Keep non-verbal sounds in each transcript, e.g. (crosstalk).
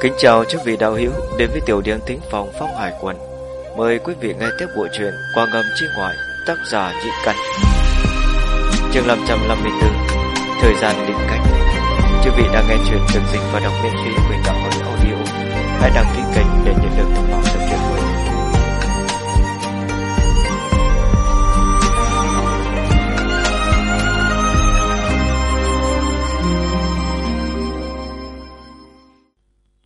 Kính chào chư vị đạo hữu đến với tiểu điểm tính phòng phong hải quần. Mời quý vị nghe tiếp bộ truyện qua ngầm chi ngoại, tác giả nhị căn. Chương 554 Thời gian định cách Chư vị đang nghe truyện được dịch và đọc miễn phí bởi đạo hội audio. Hãy đăng ký kênh để nhận được thông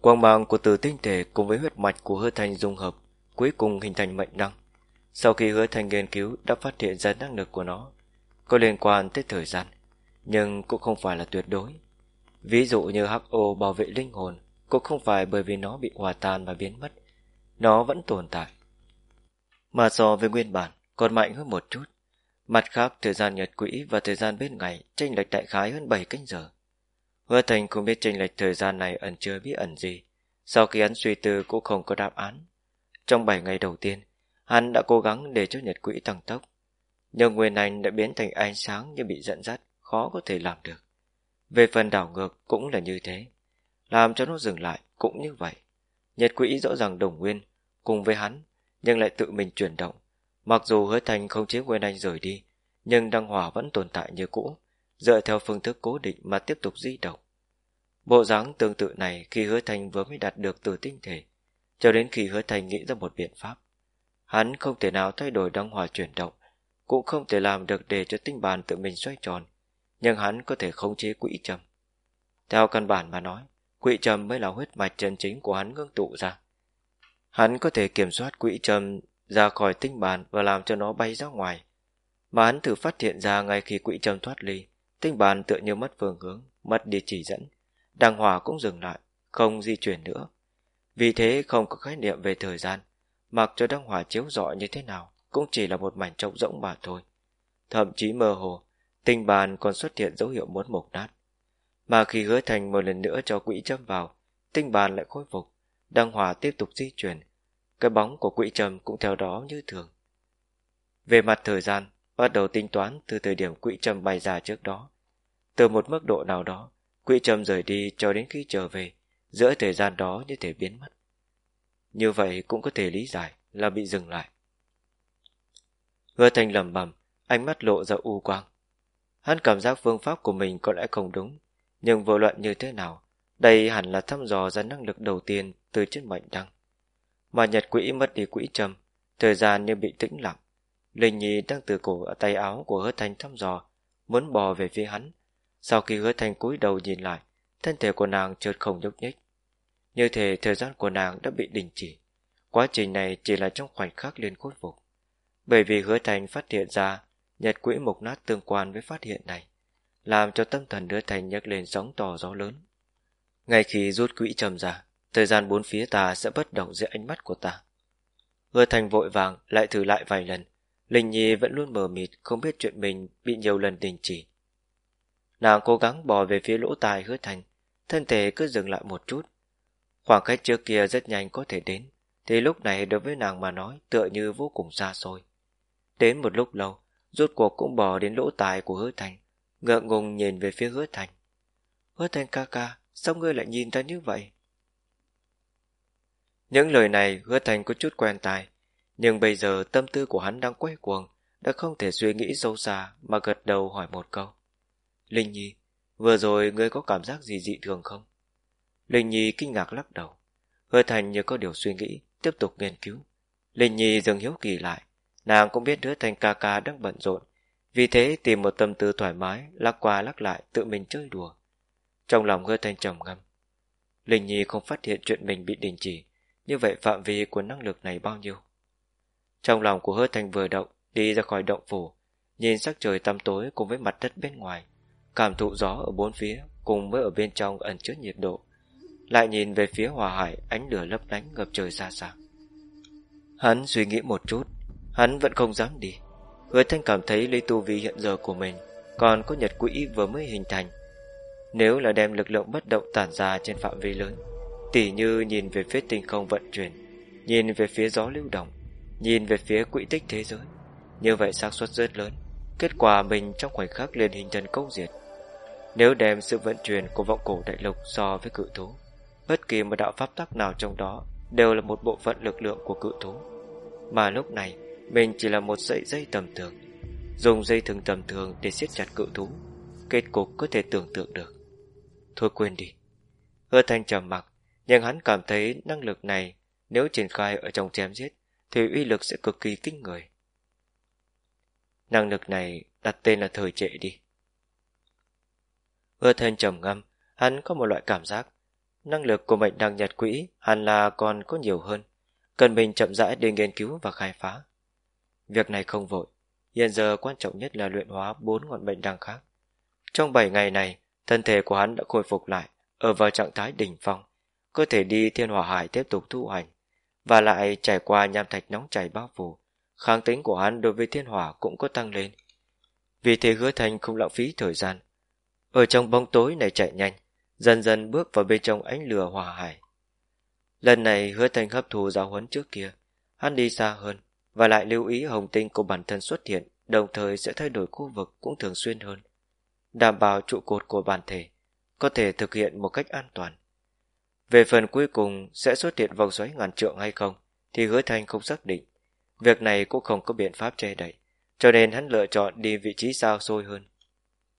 Quang mang của từ tinh thể cùng với huyết mạch của hứa thành dung hợp, cuối cùng hình thành mệnh năng. Sau khi hứa thành nghiên cứu đã phát hiện ra năng lực của nó, có liên quan tới thời gian, nhưng cũng không phải là tuyệt đối. Ví dụ như HO bảo vệ linh hồn, cũng không phải bởi vì nó bị hòa tan và biến mất, nó vẫn tồn tại. Mà so với nguyên bản, còn mạnh hơn một chút. Mặt khác, thời gian nhật quỹ và thời gian bên ngày tranh lệch đại khái hơn 7 canh giờ. Hứa Thành không biết tranh lệch thời gian này ẩn chưa biết ẩn gì. Sau khi hắn suy tư cũng không có đáp án. Trong 7 ngày đầu tiên, hắn đã cố gắng để cho nhật quỹ tăng tốc. Nhưng nguyên anh đã biến thành ánh sáng như bị dẫn dắt, khó có thể làm được. Về phần đảo ngược cũng là như thế. Làm cho nó dừng lại cũng như vậy. Nhật quỹ rõ ràng đồng nguyên, cùng với hắn, nhưng lại tự mình chuyển động. Mặc dù hứa thành không chế nguyên anh rời đi, nhưng đăng hỏa vẫn tồn tại như cũ, dựa theo phương thức cố định mà tiếp tục di động. Bộ dáng tương tự này khi hứa thành vừa mới đạt được từ tinh thể, cho đến khi hứa thành nghĩ ra một biện pháp. Hắn không thể nào thay đổi đăng hòa chuyển động, cũng không thể làm được để cho tinh bàn tự mình xoay tròn, nhưng hắn có thể khống chế quỹ trầm. Theo căn bản mà nói, quỹ trầm mới là huyết mạch chân chính của hắn ngưng tụ ra. Hắn có thể kiểm soát quỹ trầm ra khỏi tinh bàn và làm cho nó bay ra ngoài. Mà hắn thử phát hiện ra ngay khi quỹ trầm thoát ly, tinh bàn tựa như mất phương hướng, mất địa chỉ dẫn. Đăng hòa cũng dừng lại, không di chuyển nữa. Vì thế không có khái niệm về thời gian, mặc cho đăng hòa chiếu rọi như thế nào, cũng chỉ là một mảnh trống rỗng mà thôi. Thậm chí mơ hồ, tinh bàn còn xuất hiện dấu hiệu muốn mục nát. Mà khi hứa thành một lần nữa cho quỹ châm vào, tinh bàn lại khôi phục, đăng hòa tiếp tục di chuyển. Cái bóng của quỹ trầm cũng theo đó như thường. Về mặt thời gian, bắt đầu tính toán từ thời điểm quỹ trầm bay ra trước đó. Từ một mức độ nào đó, quỹ trầm rời đi cho đến khi trở về, giữa thời gian đó như thể biến mất. Như vậy cũng có thể lý giải là bị dừng lại. Hứa thành lầm bầm, ánh mắt lộ ra u quang. Hắn cảm giác phương pháp của mình có lẽ không đúng, nhưng vô luận như thế nào, đây hẳn là thăm dò ra năng lực đầu tiên từ trên mệnh đăng. Mà nhật quỹ mất đi quỹ trầm, thời gian như bị tĩnh lặng. Linh Nhi đang từ cổ ở tay áo của hứa thành thăm dò, muốn bò về phía hắn. Sau khi hứa thành cúi đầu nhìn lại, thân thể của nàng chợt không nhúc nhích. Như thể thời gian của nàng đã bị đình chỉ. Quá trình này chỉ là trong khoảnh khắc liên khôi phục. Bởi vì hứa thành phát hiện ra nhật quỹ mục nát tương quan với phát hiện này, làm cho tâm thần hứa thành nhấc lên sóng to gió lớn. Ngay khi rút quỹ trầm ra, thời gian bốn phía ta sẽ bất động dưới ánh mắt của ta. Hứa thành vội vàng lại thử lại vài lần, Linh Nhi vẫn luôn mờ mịt không biết chuyện mình bị nhiều lần đình chỉ. Nàng cố gắng bò về phía lỗ tai hứa thành, thân thể cứ dừng lại một chút. Khoảng cách trước kia rất nhanh có thể đến, thì lúc này đối với nàng mà nói tựa như vô cùng xa xôi. Đến một lúc lâu, rốt cuộc cũng bò đến lỗ tai của hứa thành, ngượng ngùng nhìn về phía hứa thành. Hứa thành ca ca, sao ngươi lại nhìn ta như vậy? Những lời này hứa thành có chút quen tai, nhưng bây giờ tâm tư của hắn đang quay cuồng, đã không thể suy nghĩ sâu xa mà gật đầu hỏi một câu. Linh Nhi, vừa rồi ngươi có cảm giác gì dị thường không? Linh Nhi kinh ngạc lắc đầu. Hứa Thành như có điều suy nghĩ, tiếp tục nghiên cứu. Linh Nhi dừng hiếu kỳ lại. Nàng cũng biết hứa Thành ca ca đang bận rộn. Vì thế tìm một tâm tư thoải mái, lắc qua lắc lại tự mình chơi đùa. Trong lòng hứa Thành trầm ngâm. Linh Nhi không phát hiện chuyện mình bị đình chỉ. Như vậy phạm vi của năng lực này bao nhiêu? Trong lòng của hứa Thành vừa động, đi ra khỏi động phủ, nhìn sắc trời tăm tối cùng với mặt đất bên ngoài, cảm thụ gió ở bốn phía cùng với ở bên trong ẩn chứa nhiệt độ, lại nhìn về phía hòa hải ánh lửa lấp lánh ngập trời xa xa. Hắn suy nghĩ một chút, hắn vẫn không dám đi. Hứa Thanh cảm thấy lấy tu vi hiện giờ của mình còn có nhật quỹ vừa mới hình thành. Nếu là đem lực lượng bất động tản ra trên phạm vi lớn, tỉ như nhìn về phía tinh không vận chuyển, nhìn về phía gió lưu động, nhìn về phía quỹ tích thế giới, như vậy xác suất rất lớn. Kết quả mình trong khoảnh khắc liền hình thành công diệt. Nếu đem sự vận chuyển của vọng cổ đại lục so với cự thú, bất kỳ một đạo pháp tắc nào trong đó đều là một bộ phận lực lượng của cự thú. Mà lúc này, mình chỉ là một sợi dây tầm thường, dùng dây thừng tầm thường để siết chặt cự thú. Kết cục có thể tưởng tượng được. Thôi quên đi. Hứa thanh trầm mặc, nhưng hắn cảm thấy năng lực này nếu triển khai ở trong chém giết thì uy lực sẽ cực kỳ kinh người. Năng lực này đặt tên là thời trệ đi. Hứa thanh trầm ngâm, hắn có một loại cảm giác Năng lực của mệnh đăng nhật quỹ hẳn là còn có nhiều hơn, cần mình chậm rãi để nghiên cứu và khai phá. Việc này không vội, hiện giờ quan trọng nhất là luyện hóa bốn ngọn mệnh đăng khác. Trong 7 ngày này, thân thể của hắn đã khôi phục lại, ở vào trạng thái đỉnh phong, cơ thể đi thiên hỏa hải tiếp tục thu hành, và lại trải qua nham thạch nóng chảy bao phủ, kháng tính của hắn đối với thiên hỏa cũng có tăng lên. Vì thế hứa thành không lãng phí thời gian. Ở trong bóng tối này chạy nhanh, dần dần bước vào bên trong ánh lửa hỏa hải. Lần này hứa thành hấp thù giáo huấn trước kia, hắn đi xa hơn, và lại lưu ý hồng tinh của bản thân xuất hiện, đồng thời sẽ thay đổi khu vực cũng thường xuyên hơn. Đảm bảo trụ cột của bản thể, có thể thực hiện một cách an toàn. Về phần cuối cùng sẽ xuất hiện vòng xoáy ngàn trượng hay không, thì hứa thành không xác định. Việc này cũng không có biện pháp che đậy, cho nên hắn lựa chọn đi vị trí sao xôi hơn.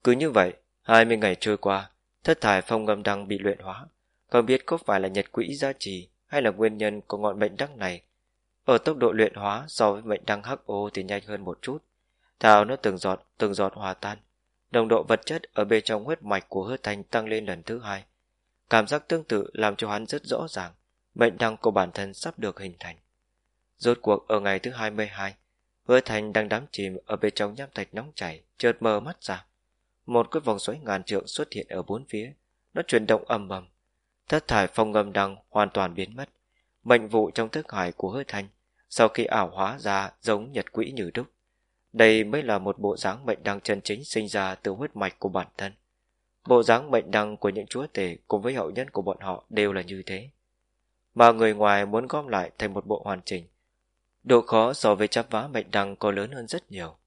Cứ như vậy, 20 ngày trôi qua, Thất thải phong ngâm đăng bị luyện hóa, không biết có phải là nhật quỹ gia trì hay là nguyên nhân của ngọn mệnh đăng này. Ở tốc độ luyện hóa so với mệnh đăng hắc ô thì nhanh hơn một chút. Thảo nó từng giọt, từng giọt hòa tan. Đồng độ vật chất ở bên trong huyết mạch của hứa thành tăng lên lần thứ hai. Cảm giác tương tự làm cho hắn rất rõ ràng, mệnh đăng của bản thân sắp được hình thành. Rốt cuộc ở ngày thứ 22, hứa thành đang đắm chìm ở bên trong nham thạch nóng chảy, chợt mờ mắt ra. Một cái vòng xoáy ngàn trượng xuất hiện ở bốn phía, nó chuyển động ầm ầm. Thất thải phong ngầm đằng hoàn toàn biến mất. Mệnh vụ trong thức hải của hơi thanh, sau khi ảo hóa ra giống nhật quỹ như đúc. Đây mới là một bộ dáng mệnh đăng chân chính sinh ra từ huyết mạch của bản thân. Bộ dáng mệnh đăng của những chúa tể cùng với hậu nhân của bọn họ đều là như thế. Mà người ngoài muốn gom lại thành một bộ hoàn chỉnh. Độ khó so với chắp vá mệnh đăng có lớn hơn rất nhiều.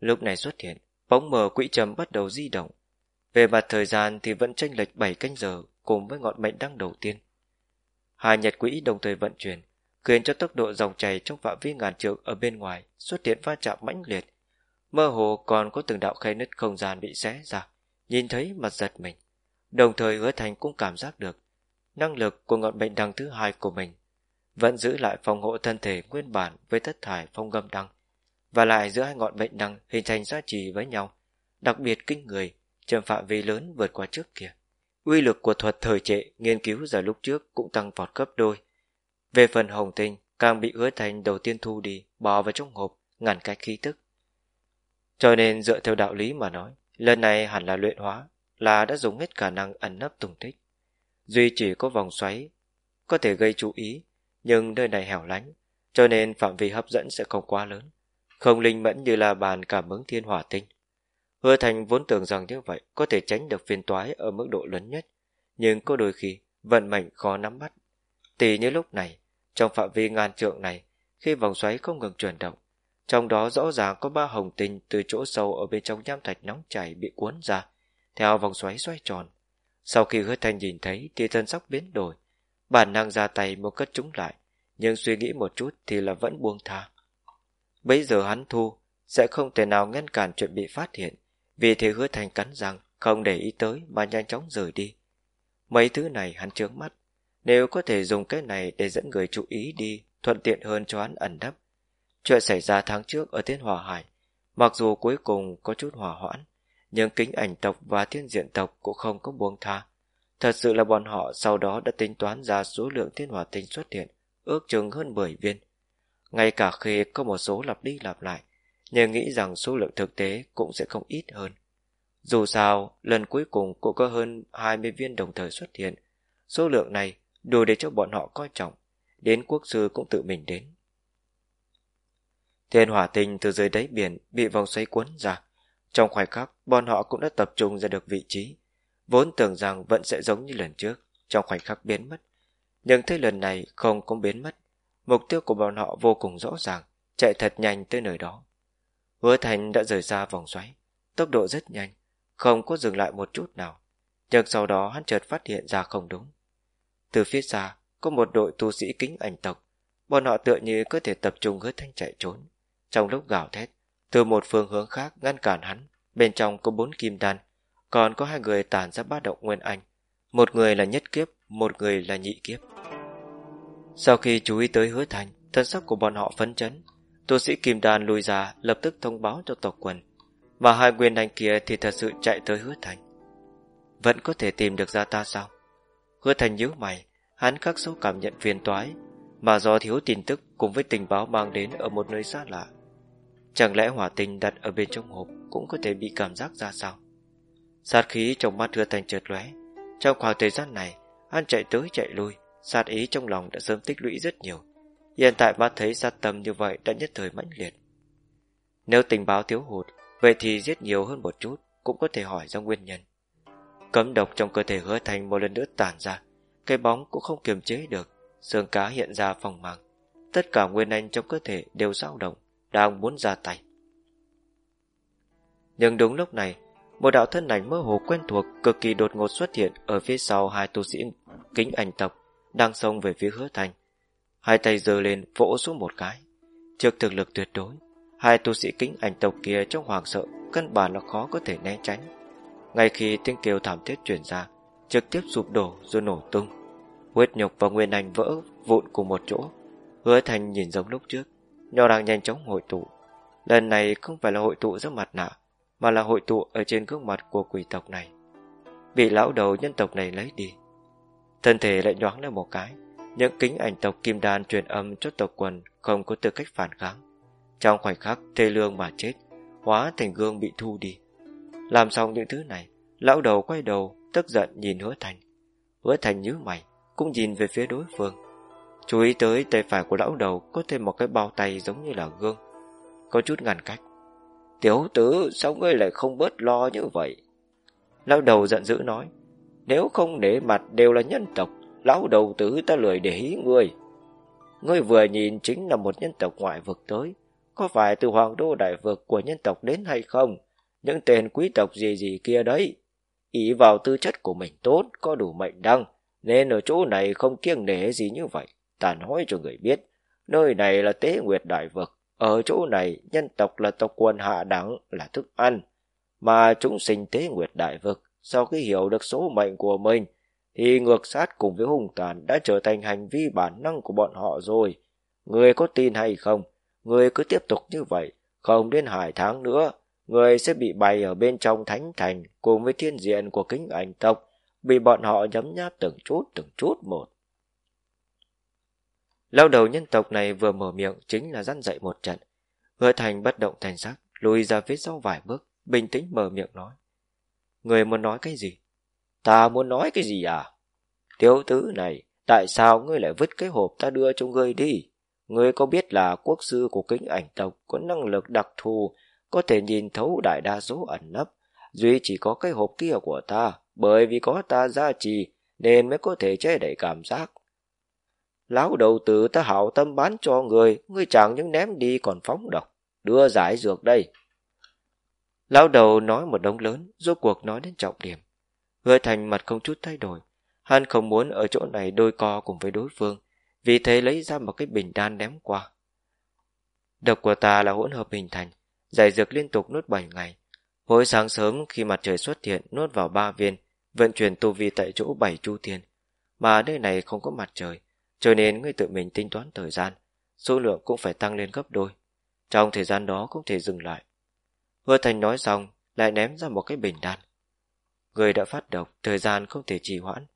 Lúc này xuất hiện, bóng mờ quỹ trầm bắt đầu di động. Về mặt thời gian thì vẫn tranh lệch 7 canh giờ cùng với ngọn mệnh đăng đầu tiên. Hai nhật quỹ đồng thời vận chuyển, khiến cho tốc độ dòng chảy trong phạm vi ngàn trượng ở bên ngoài xuất hiện va chạm mãnh liệt. Mơ hồ còn có từng đạo khe nứt không gian bị xé ra, nhìn thấy mặt giật mình. Đồng thời hứa thành cũng cảm giác được năng lực của ngọn mệnh đăng thứ hai của mình vẫn giữ lại phòng hộ thân thể nguyên bản với tất thải phong ngâm đăng và lại giữa hai ngọn mệnh đằng hình thành giá trì với nhau, đặc biệt kinh người, trầm phạm vi lớn vượt qua trước kia. Uy lực của thuật thời trệ nghiên cứu giờ lúc trước cũng tăng vọt gấp đôi. Về phần hồng tinh, càng bị hứa thành đầu tiên thu đi, bỏ vào trong hộp, ngăn cách khí tức. Cho nên dựa theo đạo lý mà nói, lần này hẳn là luyện hóa, là đã dùng hết khả năng ẩn nấp tùng tích. Duy chỉ có vòng xoáy, có thể gây chú ý, nhưng nơi này hẻo lánh, cho nên phạm vi hấp dẫn sẽ không quá lớn không linh mẫn như là bàn cảm ứng thiên hỏa tinh. Hứa Thành vốn tưởng rằng như vậy có thể tránh được phiền toái ở mức độ lớn nhất, nhưng có đôi khi vận mệnh khó nắm bắt. Tỷ như lúc này, trong phạm vi ngàn trượng này, khi vòng xoáy không ngừng chuyển động, trong đó rõ ràng có ba hồng tinh từ chỗ sâu ở bên trong nham thạch nóng chảy bị cuốn ra, theo vòng xoáy xoay tròn. Sau khi hứa thành nhìn thấy thì thân sắc biến đổi, bản năng ra tay muốn cất chúng lại, nhưng suy nghĩ một chút thì là vẫn buông tha. Bây giờ hắn thu, Sẽ không thể nào ngăn cản chuyện bị phát hiện, Vì thế hứa thành cắn rằng Không để ý tới mà nhanh chóng rời đi. Mấy thứ này hắn trướng mắt, Nếu có thể dùng cái này để dẫn người chú ý đi, Thuận tiện hơn cho hắn ẩn nấp Chuyện xảy ra tháng trước ở Thiên Hòa Hải, Mặc dù cuối cùng có chút hỏa hoãn, Nhưng kính ảnh tộc và thiên diện tộc Cũng không có buông tha. Thật sự là bọn họ sau đó đã tính toán ra số lượng thiên hỏa tinh xuất hiện, Ước chừng hơn 10 viên ngay cả khi có một số lặp đi lặp lại, nhưng nghĩ rằng số lượng thực tế cũng sẽ không ít hơn. Dù sao, lần cuối cùng cũng có hơn 20 viên đồng thời xuất hiện. Số lượng này đủ để cho bọn họ coi trọng. Đến quốc sư cũng tự mình đến. Thiên hỏa tinh từ dưới đáy biển bị vòng xoáy cuốn ra. Trong khoảnh khắc, bọn họ cũng đã tập trung ra được vị trí. Vốn tưởng rằng vẫn sẽ giống như lần trước, trong khoảnh khắc biến mất. Nhưng thế lần này không cũng biến mất. Mục tiêu của bọn họ vô cùng rõ ràng, chạy thật nhanh tới nơi đó. Hứa Thành đã rời xa vòng xoáy, tốc độ rất nhanh, không có dừng lại một chút nào. Nhưng sau đó hắn chợt phát hiện ra không đúng. Từ phía xa, có một đội tu sĩ kính ảnh tộc. Bọn họ tựa như có thể tập trung hứa thanh chạy trốn. Trong lúc gào thét, từ một phương hướng khác ngăn cản hắn, bên trong có bốn kim đan, còn có hai người tàn ra bát động nguyên anh. Một người là nhất kiếp, một người là nhị kiếp. Sau khi chú ý tới hứa thành, thân sắc của bọn họ phấn chấn. Tu sĩ kim đan lùi ra lập tức thông báo cho tộc quần. Và hai quyền anh kia thì thật sự chạy tới hứa thành. Vẫn có thể tìm được ra ta sao? Hứa thành nhíu mày, hắn khắc sâu cảm nhận phiền toái, mà do thiếu tin tức cùng với tình báo mang đến ở một nơi xa lạ. Chẳng lẽ hỏa tinh đặt ở bên trong hộp cũng có thể bị cảm giác ra sao? Sát khí trong mắt hứa thành trượt lóe. Trong khoảng thời gian này, hắn chạy tới chạy lui, sát ý trong lòng đã sớm tích lũy rất nhiều. Hiện tại mắt thấy sát tâm như vậy đã nhất thời mãnh liệt. Nếu tình báo thiếu hụt, vậy thì giết nhiều hơn một chút, cũng có thể hỏi ra nguyên nhân. Cấm độc trong cơ thể hứa thành một lần nữa tản ra, cái bóng cũng không kiềm chế được, xương cá hiện ra phòng màng. Tất cả nguyên anh trong cơ thể đều dao động, đang muốn ra tay. Nhưng đúng lúc này, một đạo thân ảnh mơ hồ quen thuộc cực kỳ đột ngột xuất hiện ở phía sau hai tu sĩ kính ảnh tộc đang xông về phía hứa thành. Hai tay giơ lên vỗ xuống một cái. Trước thực lực tuyệt đối, hai tu sĩ kính ảnh tộc kia trong hoàng sợ căn bản là khó có thể né tránh. Ngay khi tiếng kêu thảm thiết chuyển ra, trực tiếp sụp đổ rồi nổ tung. Huyết nhục và nguyên ảnh vỡ vụn cùng một chỗ. Hứa thành nhìn giống lúc trước, nho đang nhanh chóng hội tụ. Lần này không phải là hội tụ giữa mặt nạ, mà là hội tụ ở trên gương mặt của quỷ tộc này. Bị lão đầu nhân tộc này lấy đi. Thân thể lại nhoáng lên một cái, những kính ảnh tộc kim đan truyền âm cho tộc quần không có tư cách phản kháng. Trong khoảnh khắc thê lương mà chết, hóa thành gương bị thu đi. Làm xong những thứ này, lão đầu quay đầu, tức giận nhìn hứa thành. Hứa thành nhíu mày, cũng nhìn về phía đối phương. Chú ý tới tay phải của lão đầu có thêm một cái bao tay giống như là gương. Có chút ngăn cách. Tiểu tử, sao ngươi lại không bớt lo như vậy? Lão đầu giận dữ nói, nếu không để mặt đều là nhân tộc, lão đầu tử ta lười để ý ngươi. Ngươi vừa nhìn chính là một nhân tộc ngoại vực tới, có phải từ hoàng đô đại vực của nhân tộc đến hay không? Những tên quý tộc gì gì kia đấy. Ý vào tư chất của mình tốt, có đủ mệnh đăng, nên ở chỗ này không kiêng nể gì như vậy. Ta nói cho người biết, nơi này là tế nguyệt đại vực, ở chỗ này, nhân tộc là tộc quần hạ đẳng, là thức ăn. Mà chúng sinh tế nguyệt đại vực, sau khi hiểu được số mệnh của mình, thì ngược sát cùng với hung tàn đã trở thành hành vi bản năng của bọn họ rồi. Người có tin hay không? Người cứ tiếp tục như vậy, không đến hai tháng nữa, người sẽ bị bày ở bên trong thánh thành cùng với thiên diện của kính ảnh tộc, bị bọn họ nhấm nháp từng chút từng chút một. Lao đầu nhân tộc này vừa mở miệng chính là dăn dậy một trận. Hứa thành bất động thành sắc, lùi ra phía sau vài bước, bình tĩnh mở miệng nói. Người muốn nói cái gì? Ta muốn nói cái gì à? Tiểu tử này, tại sao ngươi lại vứt cái hộp ta đưa cho ngươi đi? Ngươi có biết là quốc sư của kính ảnh tộc có năng lực đặc thù, có thể nhìn thấu đại đa số ẩn nấp. Duy chỉ có cái hộp kia của ta, bởi vì có ta gia trì, nên mới có thể che đậy cảm giác Lão đầu tử ta hảo tâm bán cho người, ngươi chẳng những ném đi còn phóng độc. Đưa giải dược đây. Lão đầu nói một đống lớn, rốt cuộc nói đến trọng điểm. Hứa thành mặt không chút thay đổi. Hắn không muốn ở chỗ này đôi co cùng với đối phương, vì thế lấy ra một cái bình đan ném qua. Độc của ta là hỗn hợp hình thành, giải dược liên tục nuốt 7 ngày. Mỗi sáng sớm khi mặt trời xuất hiện nuốt vào ba viên, vận chuyển tu vi tại chỗ bảy chu thiên. Mà nơi này không có mặt trời, cho nên người tự mình tính toán thời gian, số lượng cũng phải tăng lên gấp đôi. Trong thời gian đó không thể dừng lại. Hứa Thành nói xong, lại ném ra một cái bình đan. Người đã phát độc, thời gian không thể trì hoãn.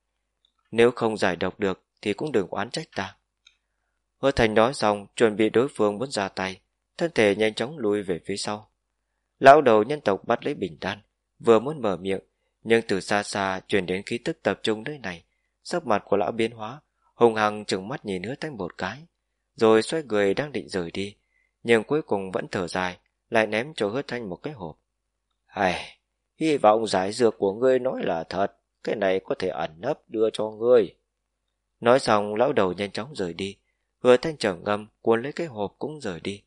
Nếu không giải độc được thì cũng đừng oán trách ta. Hứa Thành nói xong, chuẩn bị đối phương muốn ra tay, thân thể nhanh chóng lùi về phía sau. Lão đầu nhân tộc bắt lấy bình đan, vừa muốn mở miệng, nhưng từ xa xa truyền đến khí tức tập trung nơi này, sắc mặt của lão biến hóa, hùng hằng chừng mắt nhìn hứa thanh một cái, rồi xoay người đang định rời đi, nhưng cuối cùng vẫn thở dài, lại ném cho hứa thanh một cái hộp. Ai, hy vọng giải dược của ngươi nói là thật, cái này có thể ẩn nấp đưa cho ngươi. Nói xong, lão đầu nhanh chóng rời đi, hứa thanh trầm ngâm, cuốn lấy cái hộp cũng rời đi.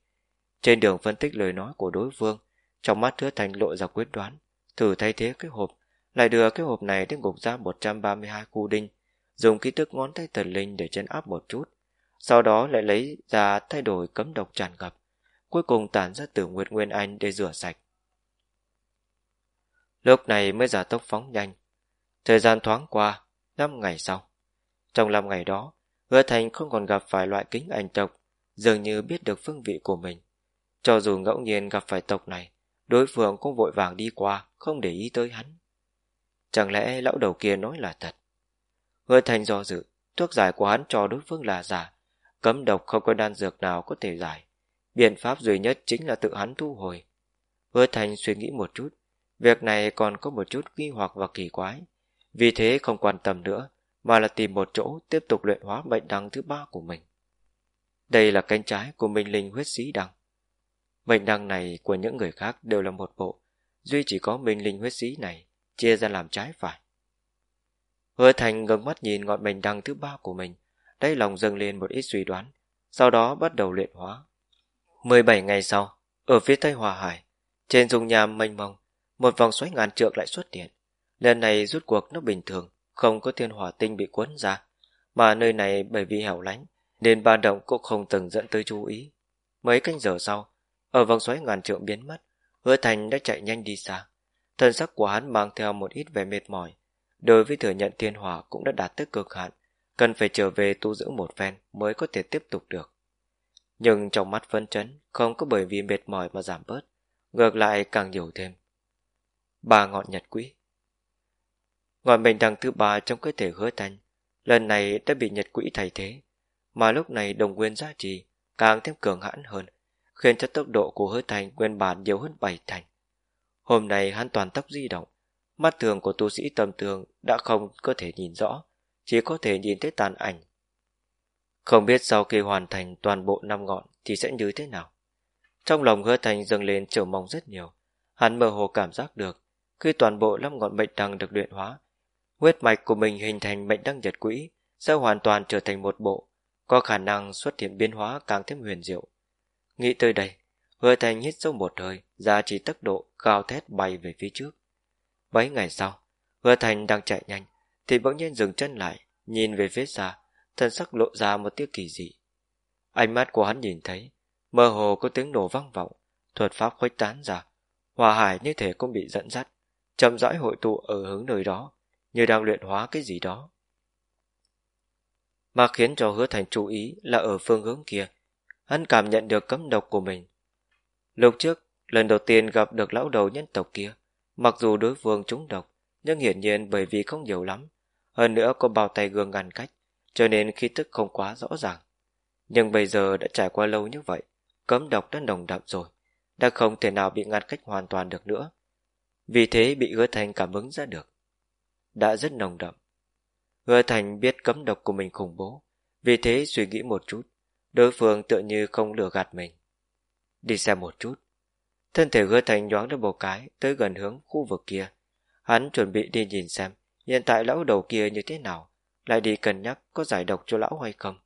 Trên đường phân tích lời nói của đối phương, trong mắt hứa thanh lộ ra quyết đoán, thử thay thế cái hộp, lại đưa cái hộp này đến gục ra 132 khu đinh, dùng ký tức ngón tay thần linh để chân áp một chút, sau đó lại lấy ra thay đổi cấm độc tràn ngập, cuối cùng tản ra từ Nguyệt Nguyên Anh để rửa sạch. Lúc này mới giả tốc phóng nhanh. Thời gian thoáng qua, 5 ngày sau. Trong 5 ngày đó, Hứa Thành không còn gặp phải loại kính ảnh tộc, dường như biết được phương vị của mình. Cho dù ngẫu nhiên gặp phải tộc này, đối phương cũng vội vàng đi qua, không để ý tới hắn. Chẳng lẽ lão đầu kia nói là thật? Hứa Thành do dự, thuốc giải của hắn cho đối phương là giả, cấm độc không có đan dược nào có thể giải. Biện pháp duy nhất chính là tự hắn thu hồi. Hứa Thành suy nghĩ một chút, việc này còn có một chút nghi hoặc và kỳ quái. Vì thế không quan tâm nữa, mà là tìm một chỗ tiếp tục luyện hóa bệnh đăng thứ ba của mình. Đây là cánh trái của minh linh huyết sĩ đăng. Bệnh đăng này của những người khác đều là một bộ, duy chỉ có minh linh huyết sĩ này chia ra làm trái phải. Hứa Thành ngẩng mắt nhìn ngọn bệnh đăng thứ ba của mình, đáy lòng dâng lên một ít suy đoán, sau đó bắt đầu luyện hóa. 17 ngày sau, ở phía tây Hòa Hải, trên dung nham mênh mông, một vòng xoáy ngàn trượng lại xuất hiện. Lần này rút cuộc nó bình thường, không có thiên hỏa tinh bị cuốn ra, mà nơi này bởi vì hẻo lánh, nên ba động cũng không từng dẫn tới chú ý. Mấy canh giờ sau, ở vòng xoáy ngàn trượng biến mất, hứa thành đã chạy nhanh đi xa. Thân sắc của hắn mang theo một ít vẻ mệt mỏi. Đối với thừa nhận thiên hỏa cũng đã đạt tới cực hạn, cần phải trở về tu dưỡng một phen mới có thể tiếp tục được. Nhưng trong mắt phấn chấn không có bởi vì mệt mỏi mà giảm bớt, ngược lại càng nhiều thêm. Ba ngọn nhật quỹ Ngọn bình đằng thứ ba trong cơ thể hứa thành, lần này đã bị nhật quỹ thay thế, mà lúc này đồng nguyên giá trị càng thêm cường hãn hơn, khiến cho tốc độ của hứa thành nguyên bản nhiều hơn bảy thành. Hôm nay hắn toàn tóc di động, mắt thường của tu sĩ tầm thường đã không có thể nhìn rõ, chỉ có thể nhìn thấy tàn ảnh. Không biết sau khi hoàn thành toàn bộ năm ngọn thì sẽ như thế nào. Trong lòng hứa thành dâng lên chờ mong rất nhiều, hắn mơ hồ cảm giác được, khi toàn bộ năm ngọn mệnh đăng được luyện hóa, huyết mạch của mình hình thành mệnh đăng nhật quỹ sẽ hoàn toàn trở thành một bộ, có khả năng xuất hiện biến hóa càng thêm huyền diệu. Nghĩ tới đây, hứa thành hít sâu một hơi, ra chỉ tốc độ cao thét bay về phía trước. Mấy ngày sau, hứa thành đang chạy nhanh, thì bỗng nhiên dừng chân lại, nhìn về phía xa, thân sắc lộ ra một tia kỳ dị. Ánh mắt của hắn nhìn thấy, mơ hồ có tiếng nổ vang vọng, thuật pháp khuếch tán ra, hòa hải như thể cũng bị dẫn dắt, chậm rãi hội tụ ở hướng nơi đó, như đang luyện hóa cái gì đó. Mà khiến cho hứa thành chú ý là ở phương hướng kia, hắn cảm nhận được cấm độc của mình. Lúc trước, lần đầu tiên gặp được lão đầu nhân tộc kia, mặc dù đối phương trúng độc, nhưng hiển nhiên bởi vì không nhiều lắm, hơn nữa có bao tay gương ngăn cách, cho nên khi tức không quá rõ ràng. Nhưng bây giờ đã trải qua lâu như vậy, cấm độc đã nồng đậm rồi, đã không thể nào bị ngăn cách hoàn toàn được nữa. Vì thế bị hứa thành cảm ứng ra được. Đã rất nồng đậm. Hứa thành biết cấm độc của mình khủng bố, vì thế suy nghĩ một chút, đối phương tựa như không lừa gạt mình. Đi xem một chút. Thân thể hứa thành nhoáng được một cái tới gần hướng khu vực kia. Hắn chuẩn bị đi nhìn xem hiện tại lão đầu kia như thế nào, lại đi cân nhắc có giải độc cho lão hay không.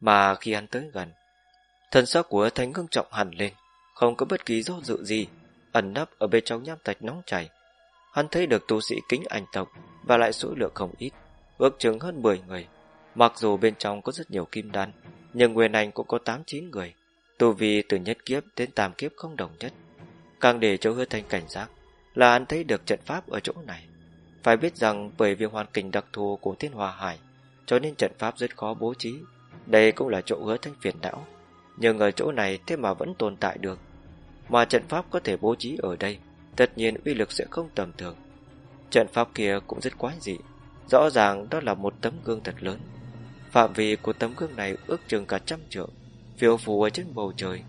Mà khi hắn tới gần, thân xác của thánh ngưng trọng hẳn lên, không có bất kỳ do dự gì, ẩn nấp ở bên trong nham thạch nóng chảy. Hắn thấy được tu sĩ kính ảnh tộc và lại số lượng không ít, ước chừng hơn 10 người. Mặc dù bên trong có rất nhiều kim đan, nhưng nguyên anh cũng có 8-9 người. Tu vi từ nhất kiếp đến tam kiếp không đồng nhất. Càng để cho hứa thanh cảnh giác là hắn thấy được trận pháp ở chỗ này. Phải biết rằng bởi vì hoàn cảnh đặc thù của thiên hòa hải, cho nên trận pháp rất khó bố trí. Đây cũng là chỗ hứa thanh phiền não. Nhưng ở chỗ này thế mà vẫn tồn tại được. Mà trận pháp có thể bố trí ở đây, tất nhiên uy lực sẽ không tầm thường. Trận pháp kia cũng rất quái dị. Rõ ràng đó là một tấm gương thật lớn. Phạm vi của tấm gương này ước chừng cả trăm trượng, phiêu phù ở trên bầu trời.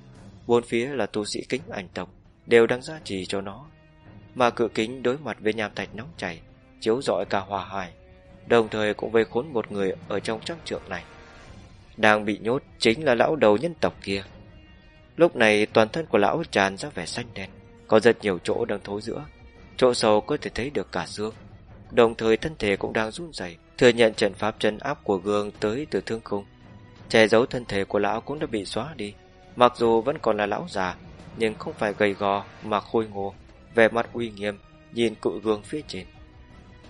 Bốn phía là tu sĩ kính ảnh tộc, đều đang gia trì cho nó. Mà cự kính đối mặt với nham thạch nóng chảy, chiếu rọi cả hòa hải, đồng thời cũng vây khốn một người ở trong trang trượng này. Đang bị nhốt chính là lão đầu nhân tộc kia. Lúc này toàn thân của lão tràn ra vẻ xanh đen, có rất nhiều chỗ đang thối giữa. Chỗ sâu có thể thấy được cả xương. Đồng thời thân thể cũng đang run rẩy, thừa nhận trận pháp chân áp của gương tới từ thương khung. Che giấu thân thể của lão cũng đã bị xóa đi. Mặc dù vẫn còn là lão già, nhưng không phải gầy gò mà khôi ngô, vẻ mặt uy nghiêm, nhìn cự gương phía trên.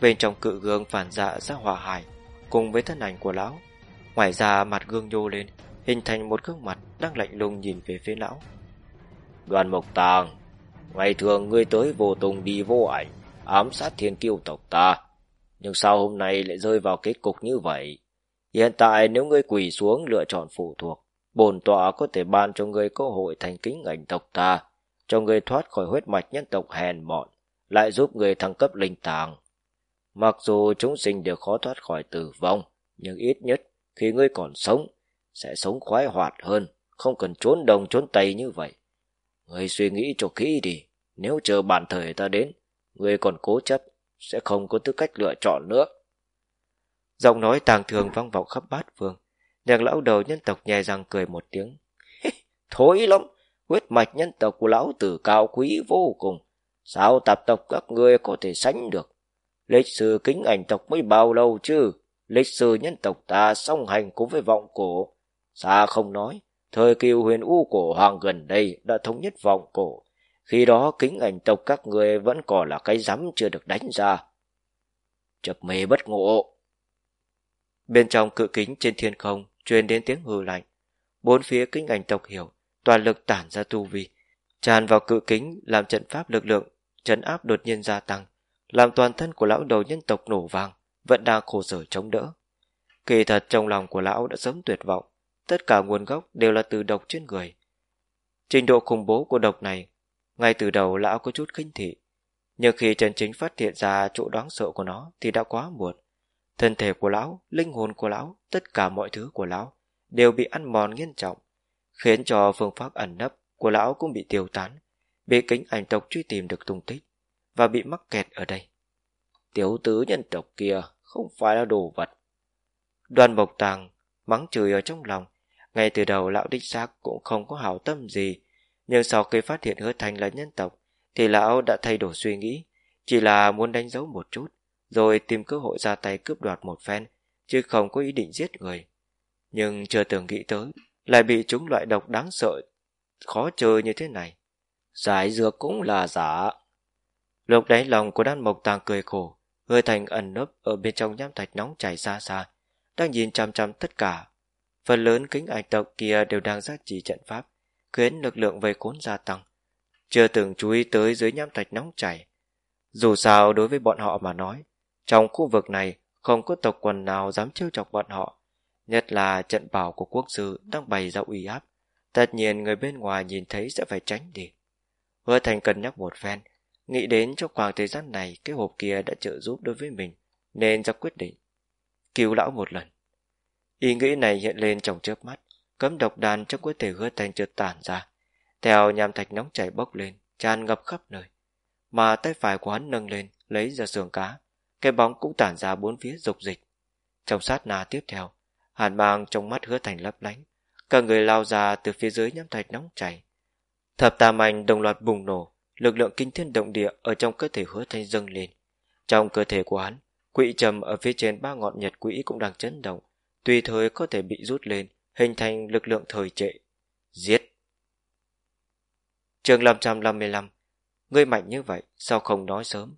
Bên trong cự gương phản dạ ra hỏa hải, cùng với thân ảnh của lão. Ngoài ra mặt gương nhô lên, hình thành một gương mặt đang lạnh lùng nhìn về phía lão. Đoàn Mộc Tàng, ngày thường ngươi tới vô tùng đi vô ảnh, ám sát thiên kiêu tộc ta. Nhưng sao hôm nay lại rơi vào kết cục như vậy? Hiện tại nếu ngươi quỳ xuống lựa chọn phụ thuộc, bổn tọa có thể ban cho ngươi cơ hội thành kính ảnh tộc ta, cho ngươi thoát khỏi huyết mạch nhân tộc hèn mọn, lại giúp ngươi thăng cấp linh tàng. Mặc dù chúng sinh đều khó thoát khỏi tử vong, nhưng ít nhất khi ngươi còn sống, sẽ sống khoái hoạt hơn, không cần trốn đồng trốn tây như vậy. Ngươi suy nghĩ cho kỹ đi, nếu chờ bản thời ta đến, ngươi còn cố chấp, sẽ không có tư cách lựa chọn nữa. Giọng nói tàng thường vang vọng khắp bát phương, nhạc lão đầu nhân tộc nhè răng cười một tiếng. (laughs) Thối lắm, huyết mạch nhân tộc của lão tử cao quý vô cùng, sao tạp tộc các ngươi có thể sánh được? Lịch sử kính ảnh tộc mới bao lâu chứ? Lịch sử nhân tộc ta song hành cùng với vọng cổ. Xa không nói, thời kỳ huyền u cổ hoàng gần đây đã thống nhất vọng cổ. Khi đó kính ảnh tộc các người vẫn còn là cái rắm chưa được đánh ra. Chập mê bất ngộ. Bên trong cự kính trên thiên không truyền đến tiếng hư lạnh. Bốn phía kính ảnh tộc hiểu, toàn lực tản ra tu vi, tràn vào cự kính làm trận pháp lực lượng, trấn áp đột nhiên gia tăng, làm toàn thân của lão đầu nhân tộc nổ vang, vẫn đang khổ sở chống đỡ. Kỳ thật trong lòng của lão đã sớm tuyệt vọng, tất cả nguồn gốc đều là từ độc trên người. Trình độ khủng bố của độc này, ngay từ đầu lão có chút kinh thị, nhưng khi chân chính phát hiện ra chỗ đáng sợ của nó thì đã quá muộn. Thân thể của lão, linh hồn của lão, tất cả mọi thứ của lão đều bị ăn mòn nghiêm trọng, khiến cho phương pháp ẩn nấp của lão cũng bị tiêu tán, bị kính ảnh tộc truy tìm được tung tích và bị mắc kẹt ở đây. Tiểu tứ nhân tộc kia không phải là đồ vật. Đoàn bộc Tàng mắng chửi ở trong lòng, ngay từ đầu lão đích xác cũng không có hảo tâm gì, nhưng sau khi phát hiện hứa thành là nhân tộc, thì lão đã thay đổi suy nghĩ, chỉ là muốn đánh dấu một chút, rồi tìm cơ hội ra tay cướp đoạt một phen, chứ không có ý định giết người. Nhưng chưa từng nghĩ tới, lại bị chúng loại độc đáng sợ, khó chơi như thế này. Giải dược cũng là giả. Lúc đấy lòng của đan mộc tàng cười khổ, người thành ẩn nấp ở bên trong nham thạch nóng chảy xa xa, đang nhìn chăm chăm tất cả. Phần lớn kính ảnh tộc kia đều đang giác trì trận pháp, khiến lực lượng vây khốn gia tăng. Chưa từng chú ý tới dưới nham thạch nóng chảy. Dù sao đối với bọn họ mà nói, trong khu vực này không có tộc quần nào dám trêu chọc bọn họ, nhất là trận bảo của quốc sư đang bày ra uy áp. Tất nhiên người bên ngoài nhìn thấy sẽ phải tránh đi. Hứa thành cân nhắc một phen, Nghĩ đến trong khoảng thời gian này cái hộp kia đã trợ giúp đối với mình, nên ra quyết định. Cứu lão một lần. Ý nghĩ này hiện lên trong chớp mắt, cấm độc đàn trong cơ thể hứa thành trượt tản ra. Theo nham thạch nóng chảy bốc lên, tràn ngập khắp nơi. Mà tay phải của hắn nâng lên, lấy ra sườn cá. Cái bóng cũng tản ra bốn phía dục dịch. Trong sát nà tiếp theo, hàn mang trong mắt hứa thành lấp lánh. Cả người lao ra từ phía dưới nham thạch nóng chảy. Thập tam anh đồng loạt bùng nổ, lực lượng kinh thiên động địa ở trong cơ thể hứa thanh dâng lên. Trong cơ thể của hắn, quỹ trầm ở phía trên ba ngọn nhật quỹ cũng đang chấn động, tùy thời có thể bị rút lên, hình thành lực lượng thời trệ. Giết! Trường 555 Ngươi mạnh như vậy, sao không nói sớm?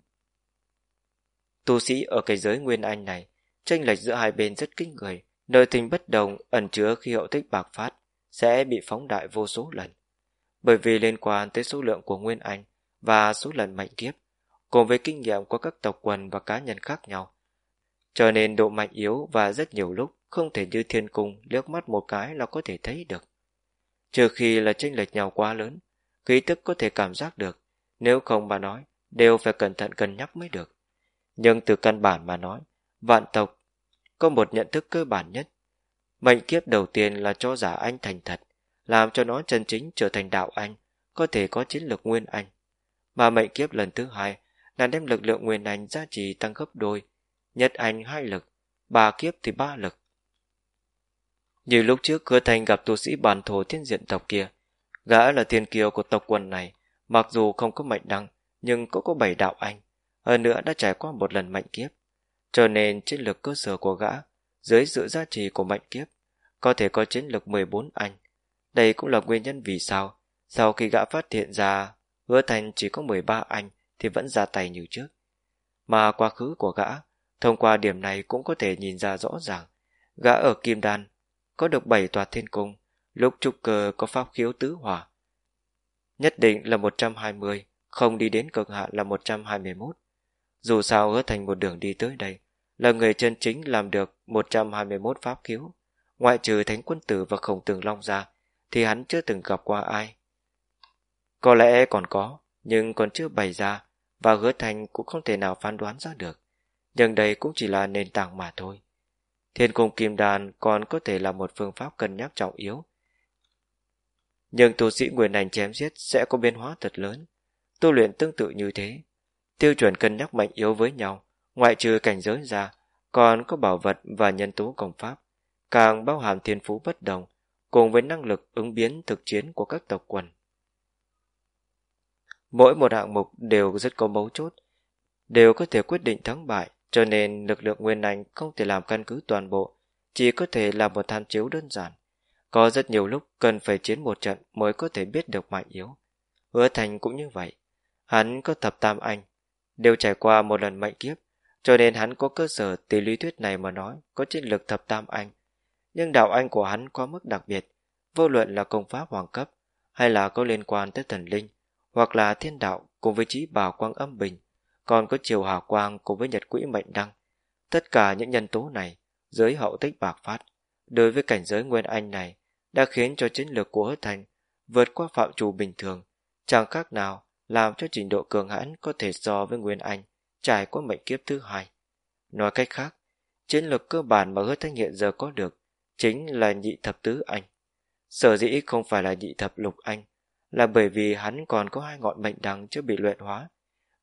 Tu sĩ ở cái giới Nguyên Anh này, tranh lệch giữa hai bên rất kinh người, nơi tình bất đồng ẩn chứa khi hậu tích bạc phát, sẽ bị phóng đại vô số lần bởi vì liên quan tới số lượng của Nguyên Anh và số lần mạnh kiếp, cùng với kinh nghiệm của các tộc quần và cá nhân khác nhau. Cho nên độ mạnh yếu và rất nhiều lúc không thể như thiên cung liếc mắt một cái là có thể thấy được. Trừ khi là chênh lệch nhau quá lớn, khí tức có thể cảm giác được, nếu không mà nói, đều phải cẩn thận cân nhắc mới được. Nhưng từ căn bản mà nói, vạn tộc có một nhận thức cơ bản nhất. Mệnh kiếp đầu tiên là cho giả anh thành thật, làm cho nó chân chính trở thành đạo anh, có thể có chiến lược nguyên anh. Mà mệnh kiếp lần thứ hai là đem lực lượng nguyên anh giá trị tăng gấp đôi, nhất anh hai lực, ba kiếp thì ba lực. Như lúc trước cửa thành gặp tu sĩ bản thổ thiên diện tộc kia, gã là tiền kiều của tộc quần này, mặc dù không có mệnh đăng, nhưng cũng có bảy đạo anh, hơn nữa đã trải qua một lần mệnh kiếp. Cho nên chiến lược cơ sở của gã, dưới sự giá trị của mệnh kiếp, có thể có chiến lược 14 anh, đây cũng là nguyên nhân vì sao, sau khi gã phát hiện ra hứa thành chỉ có 13 anh thì vẫn ra tay như trước. Mà quá khứ của gã, Thông qua điểm này cũng có thể nhìn ra rõ ràng, gã ở Kim Đan có được bảy tòa thiên cung, lúc trúc cơ có pháp khiếu tứ hỏa. Nhất định là 120, không đi đến cực hạn là 121. Dù sao hứa thành một đường đi tới đây, là người chân chính làm được 121 pháp khiếu. Ngoại trừ Thánh Quân Tử và Khổng Tường Long ra, thì hắn chưa từng gặp qua ai. Có lẽ còn có, nhưng còn chưa bày ra, và hứa thành cũng không thể nào phán đoán ra được. Nhưng đây cũng chỉ là nền tảng mà thôi. Thiên cung kim đàn còn có thể là một phương pháp cân nhắc trọng yếu. Nhưng tu sĩ nguyên hành chém giết sẽ có biến hóa thật lớn. Tu luyện tương tự như thế. Tiêu chuẩn cân nhắc mạnh yếu với nhau, ngoại trừ cảnh giới ra, còn có bảo vật và nhân tố công pháp, càng bao hàm thiên phú bất đồng, cùng với năng lực ứng biến thực chiến của các tộc quần. Mỗi một hạng mục đều rất có mấu chốt, đều có thể quyết định thắng bại, cho nên lực lượng nguyên ảnh không thể làm căn cứ toàn bộ, chỉ có thể là một tham chiếu đơn giản. Có rất nhiều lúc cần phải chiến một trận mới có thể biết được mạnh yếu. Hứa Thành cũng như vậy. Hắn có thập tam anh, đều trải qua một lần mệnh kiếp, cho nên hắn có cơ sở từ lý thuyết này mà nói có chiến lực thập tam anh. Nhưng đạo anh của hắn quá mức đặc biệt, vô luận là công pháp hoàng cấp hay là có liên quan tới thần linh, hoặc là thiên đạo cùng với trí bảo quang âm bình, còn có chiều hào quang cùng với nhật quỹ mệnh đăng. Tất cả những nhân tố này, dưới hậu tích bạc phát, đối với cảnh giới nguyên anh này, đã khiến cho chiến lược của hứa thành vượt qua phạm trù bình thường, chẳng khác nào làm cho trình độ cường hãn có thể so với nguyên anh trải qua mệnh kiếp thứ hai. Nói cách khác, chiến lược cơ bản mà hứa thanh hiện giờ có được chính là nhị thập tứ anh. Sở dĩ không phải là nhị thập lục anh, là bởi vì hắn còn có hai ngọn mệnh đăng chưa bị luyện hóa,